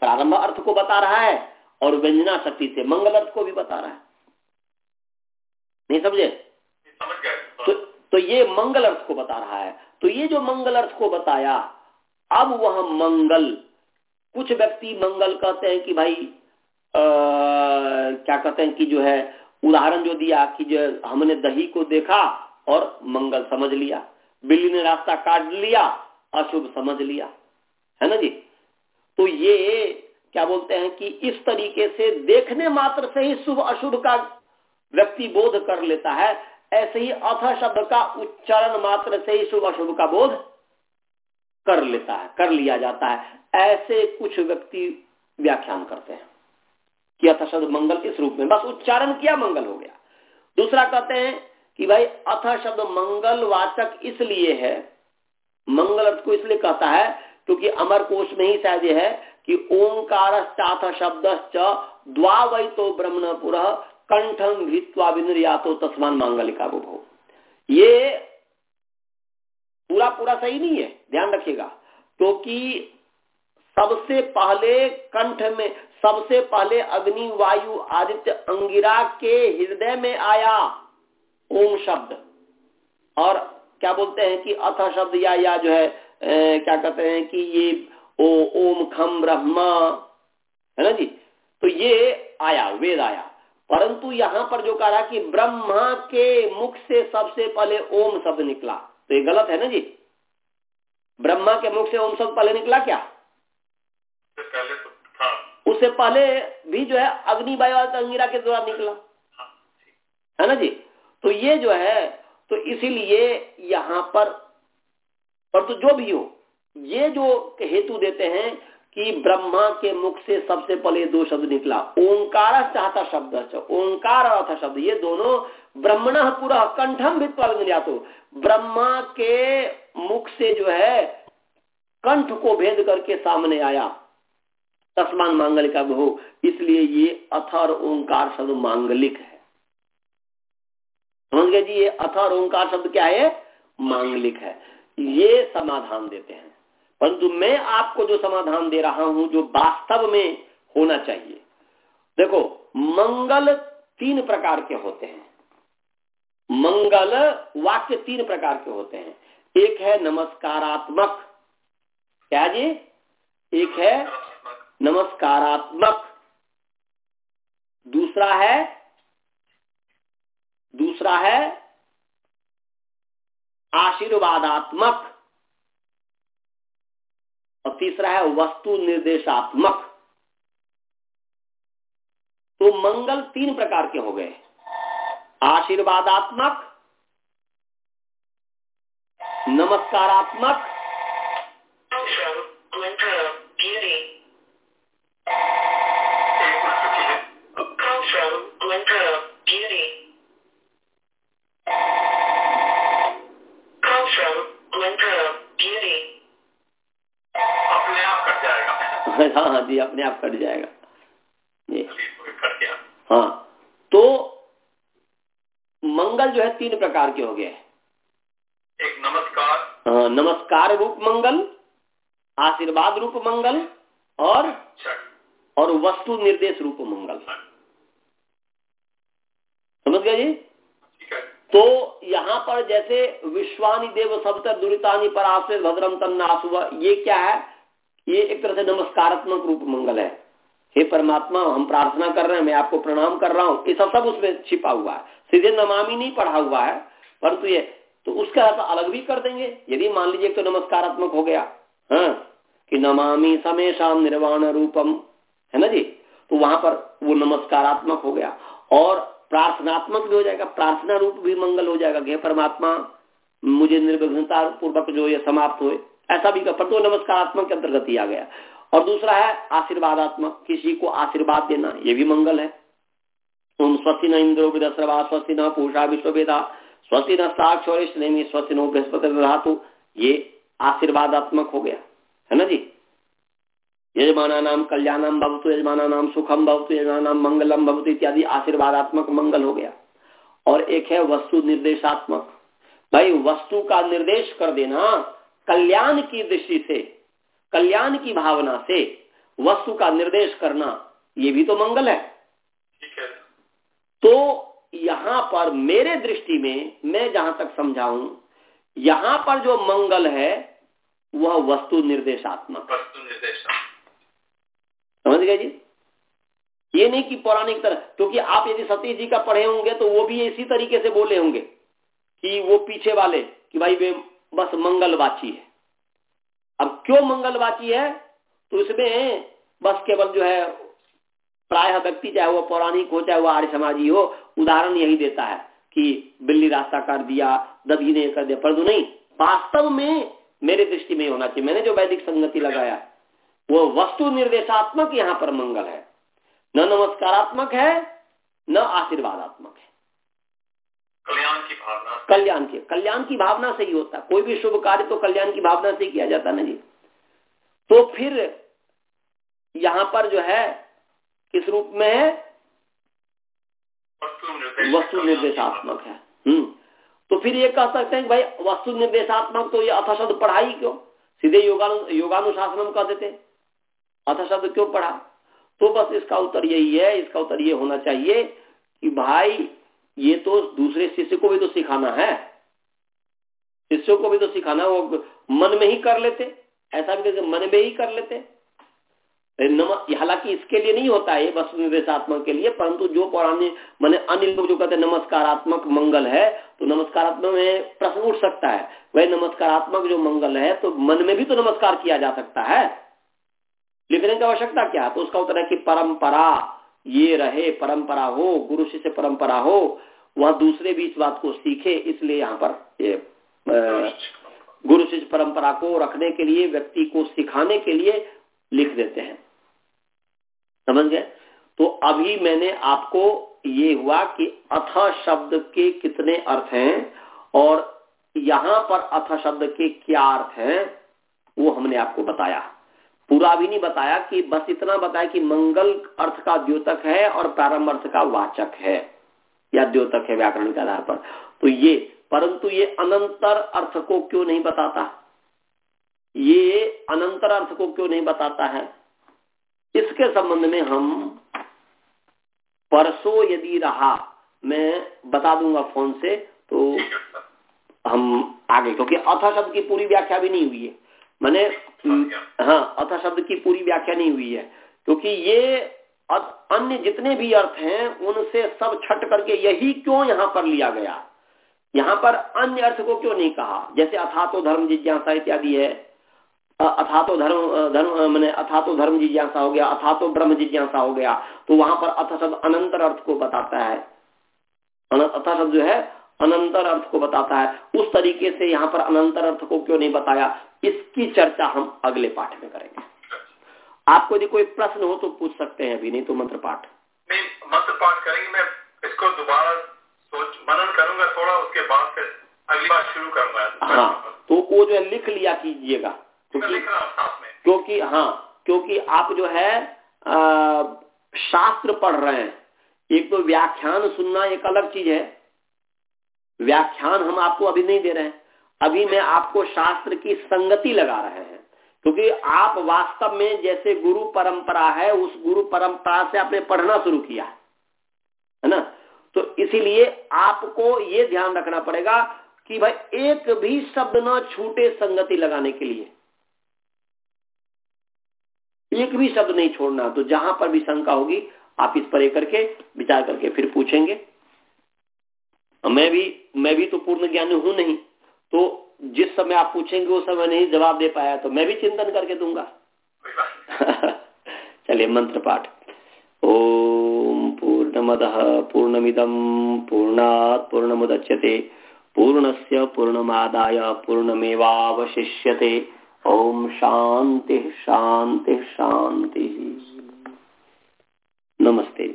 प्रारंभ अर्थ को बता रहा है और व्यंजना शक्ति से मंगल अर्थ को भी बता रहा है। नहीं समझे? तो, तो ये मंगल अर्थ को बता रहा है। तो ये जो मंगल अर्थ को बताया अब वह मंगल कुछ व्यक्ति मंगल कहते हैं कि भाई आ, क्या कहते हैं कि जो है उदाहरण जो दिया कि जो हमने दही को देखा और मंगल समझ लिया बिल्ली ने रास्ता काट लिया अशुभ समझ लिया। है ना जी? तो ये क्या बोलते हैं कि इस तरीके से देखने मात्र से ही शुभ अशुभ का व्यक्ति बोध कर लेता है। ऐसे ही अथ शब्द का उच्चारण मात्र से ही शुभ अशुभ का बोध कर लेता है, कर लिया जाता है। ऐसे कुछ व्यक्ति व्याख्यान करते हैं कि अथ शब्द मंगल इस रूप में। बस उच्चारण किया, मंगल हो गया। दूसरा कहते हैं कि भाई, अथ शब्द मंगल वाचक इसलिए है, मंगल अर्थ को इसलिए कहता है क्योंकि अमर कोश में ही शायद यह है कि ओंकार शब्द द्वावई तो ब्रह्मपुर कंठम भीतवा विनिर्या तो तस्मान मांगलिका बुभो ये पूरा पूरा सही नहीं है ध्यान रखिएगा। क्योंकि तो सबसे पहले कंठ में सबसे पहले अग्नि वायु आदित्य अंगिरा के हृदय में आया ओम शब्द। और क्या बोलते हैं कि अथ शब्द या या जो है ए, क्या कहते हैं कि ये ओ ओम खम ब्रह्मा है ना जी? तो ये आया वेद आया। परंतु यहाँ पर जो कह रहा कि ब्रह्मा के मुख से सबसे पहले ओम शब्द निकला। तो ये गलत है ना जी? ब्रह्मा के मुख से ओम शब्द पहले निकला क्या? पहले तो था। उससे पहले भी जो है अग्नि वायु अंगिरा के द्वारा निकला। हाँ, है ना जी? तो ये जो है तो इसीलिए यहाँ पर पर तो जो भी हो ये जो हेतु देते हैं कि ब्रह्मा के मुख से सबसे पहले दो शब्द निकला। ओंकार चाहता शब्द ओंकार और अर्थ शब्द, ये दोनों ब्रह्मण पूरा कंठम भी तो ब्रह्मा के मुख से जो है कंठ को भेद करके सामने आया। तस्मान मांगलिक बहु इसलिए ये अथर ओंकार शब्द मांगलिक है। समझ गए जी, ये अथर ओंकार शब्द क्या है? मांगलिक है। ये समाधान देते हैं। परंतु मैं आपको जो समाधान दे रहा हूँ, जो वास्तव में होना चाहिए। देखो, मंगल तीन प्रकार के होते हैं। मंगल वाक्य तीन प्रकार के होते हैं। एक है नमस्कारात्मक। क्या जी? एक है नमस्कारात्मक। दूसरा है दूसरा है आशीर्वादात्मक। और तीसरा है वस्तु निर्देशात्मक। तो मंगल तीन प्रकार के हो गए। आशीर्वादात्मक नमस्कारात्मक अपने आप कट जाएगा। जी हाँ। तो मंगल जो है तीन प्रकार के हो गए एक नमस्कार। हाँ, नमस्कार रूप मंगल आशीर्वाद रूप मंगल और और वस्तु निर्देश रूप मंगल। समझ गए जी? तो यहाँ पर जैसे विश्वानी देव सबतर दुरितानी पर आश्रय भद्रम तन्नासुआ ये क्या है? ये एक तरह से नमस्कारात्मक रूप मंगल है। हे परमात्मा, हम प्रार्थना कर रहे हैं, मैं आपको प्रणाम कर रहा हूँ। ये सब सब उसमें छिपा हुआ है। सीधे नमामि नहीं पढ़ा हुआ है, परंतु ये तो उसका अर्थ अलग भी कर देंगे। यदि मान लीजिए तो नमस्कारात्मक हो गया हाँ कि नमामि समेशा निर्वाण रूपम, है ना जी? तो वहाँ पर वो नमस्कारात्मक हो गया। और प्रार्थनात्मक भी हो जाएगा, प्रार्थना रूप भी मंगल हो जाएगा। हे परमात्मा, मुझे निर्विघ्नता पूर्वक जो ये समाप्त हुए ऐसा भी कर तो नमस्कारात्मक के अंतर्गत ही आ गया। और दूसरा है आशीर्वादात्मक किसी को आशीर्वाद देना, ये भी मंगल है। तुम स्वस्ति न इंद्रो विदस्रवा स्वस्ति न पूषा विश्ववेदा स्वस्ति न साक्षर स्वस्ति नो बृहस्पति धातु, ये आशीर्वादात्मक हो गया। है ना जी? यजमाना नाम कल्याणम भवतु, यजमाना नाम सुखम भवतु, यजमाना नाम मंगलम भवतु इत्यादि आशीर्वादात्मक मंगल हो गया। और एक है वस्तु निर्देशात्मक। भाई, वस्तु का निर्देश कर देना कल्याण की दृष्टि से कल्याण की भावना से वस्तु का निर्देश करना ये भी तो मंगल है। तो यहाँ पर मेरे दृष्टि में मैं जहाँ तक समझाऊं यहाँ पर जो मंगल है वह वस्तु निर्देशात्मक। वस्तु निर्देशात्मक। समझ गए जी? ये नहीं कि पौराणिक तरह क्योंकि आप यदि सतीश जी का पढ़े होंगे तो वो भी इसी तरीके से बोले होंगे कि वो पीछे वाले कि भाई वे बस मंगलवाची है। क्यों मंगलवाची है? तो इसमें बस केवल जो है प्राय व्यक्ति चाहे वो पौराणिक हो चाहे वो आर्य समाजी हो उदाहरण यही देता है कि बिल्ली रास्ता कर दिया दबी ने कर दिया परंतु नहीं वास्तव में मेरे दृष्टि में होना चाहिए। मैंने जो वैदिक संगति लगाया वो वस्तु निर्देशात्मक यहाँ पर मंगल है। न नमस्कारात्मक है न आशीर्वादात्मक है। कल्याण की भावना कल्याण की कल्याण की भावना से ही होता है। कोई भी शुभ कार्य तो कल्याण की भावना से किया जाता ना जी? तो फिर यहाँ पर जो है किस रूप में है? वस्तु निर्देशात्मक है। हम्म। तो फिर ये कह सकते हैं भाई वस्तु निर्देशात्मक तो ये अथ शब्द पढ़ाई क्यों? सीधे योगानु योगानुशासन कह देते। अथ शब्द क्यों पढ़ा? तो बस इसका उत्तर यही है इसका उत्तर ये होना चाहिए कि भाई ये तो दूसरे शिष्य को भी तो सिखाना है। शिष्यों को भी तो सिखाना वो मन में ही कर लेते। ऐसा भी मन में ही कर लेते हालाँकि इसके लिए नहीं होता है वस्तु निर्देशात्मक के लिए, परंतु जो पौराणिक, मैंने अन्य लोग जो कहते हैं नमस्कारात्मक मंगल है तो नमस्कारात्मक में प्रश्न उठ सकता है। वह नमस्कारात्मक जो मंगल है तो मन में भी तो नमस्कार किया जा सकता है। लिखने की आवश्यकता क्या तो उसका उत्तर है कि परंपरा, ये रहे, परंपरा हो, गुरु शिष्य परंपरा हो, वह दूसरे भी इस बात को सीखे, इसलिए यहाँ पर ये गुरु शिष्य परंपरा को रखने के लिए, व्यक्ति को सिखाने के लिए लिख देते हैं। समझ गए? तो अभी मैंने आपको ये हुआ कि अथ शब्द के कितने अर्थ हैं और यहाँ पर अथ शब्द के क्या अर्थ हैं, वो हमने आपको बताया। पूरा भी नहीं बताया कि बस इतना बताया कि मंगल अर्थ का द्योतक है और प्रारंभ अर्थ का वाचक है, या द्योतक है व्याकरण के आधार पर। तो ये परंतु ये अनंतर अर्थ को क्यों नहीं बताता? ये अनंतर अर्थ को क्यों नहीं बताता है? इसके संबंध में हम परसों यदि रहा मैं बता दूँगा फ़ोन से तो हम आगे क्योंकि अथ शब्द की पूरी व्याख्या भी नहीं हुई है। मैंने हाँ अथ शब्द की पूरी व्याख्या नहीं हुई है। क्योंकि ये अन्य जितने भी अर्थ हैं उनसे सब छट करके यही क्यों यहाँ पर लिया गया? यहाँ पर अन्य अर्थ को क्यों नहीं कहा? जैसे अथा तो धर्म जिज्ञासा इत्यादि है। अथा तो धर्म धर्म मैंने अथा तो धर्म जिज्ञासा हो गया अथा तो ब्रह्म जिज्ञासा हो गया तो वहाँ पर अथ शब्द अनंतर अर्थ को बताता है। अथा शब्द जो है, अनंतर अर्थ को बताता है। उस तरीके से यहाँ पर अनंतर अर्थ को क्यों नहीं बताया? इसकी चर्चा हम अगले पाठ में करेंगे। आपको यदि कोई प्रश्न हो तो पूछ सकते हैं अभी, नहीं तो मंत्र पाठ नहीं मंत्र पाठ करेंगे, मैं इसको दोबारा सोच मनन करूँगा थोड़ा उसके बाद फिर अगली बार शुरू करूँगा। हाँ तो वो जो है लिख लिया कीजिएगा क्योंकि क्योंकि हाँ क्योंकि आप जो है आ, शास्त्र पढ़ रहे हैं। एक तो व्याख्यान सुनना एक अलग चीज़ है। व्याख्यान हम आपको अभी नहीं दे रहे हैं। अभी मैं आपको शास्त्र की संगति लगा रहे हैं। क्योंकि आप वास्तव में जैसे गुरु परंपरा है उस गुरु परंपरा से आपने पढ़ना शुरू किया है ना? तो इसीलिए आपको ये ध्यान रखना पड़ेगा कि भाई, एक भी शब्द न छूटे संगति लगाने के लिए। एक भी शब्द नहीं छोड़ना तो जहाँ पर भी शंका होगी, आप इस पर एक करके विचार करके फिर पूछेंगे। मैं भी मैं भी तो पूर्ण ज्ञान हूँ नहीं तो जिस समय आप पूछेंगे, उस समय नहीं जवाब दे पाया तो मैं भी चिंतन करके दूँगा। चलिए, मंत्र पाठ। ओम पूर्णमद पूर्णमिदम मुदच्यते पूर्णमुदच्यते पूर्णस्य पूर्णमादाय पूर्णमेवावशिष्यते। ओम शांति शांति शांति नमस्ते नमस्ते।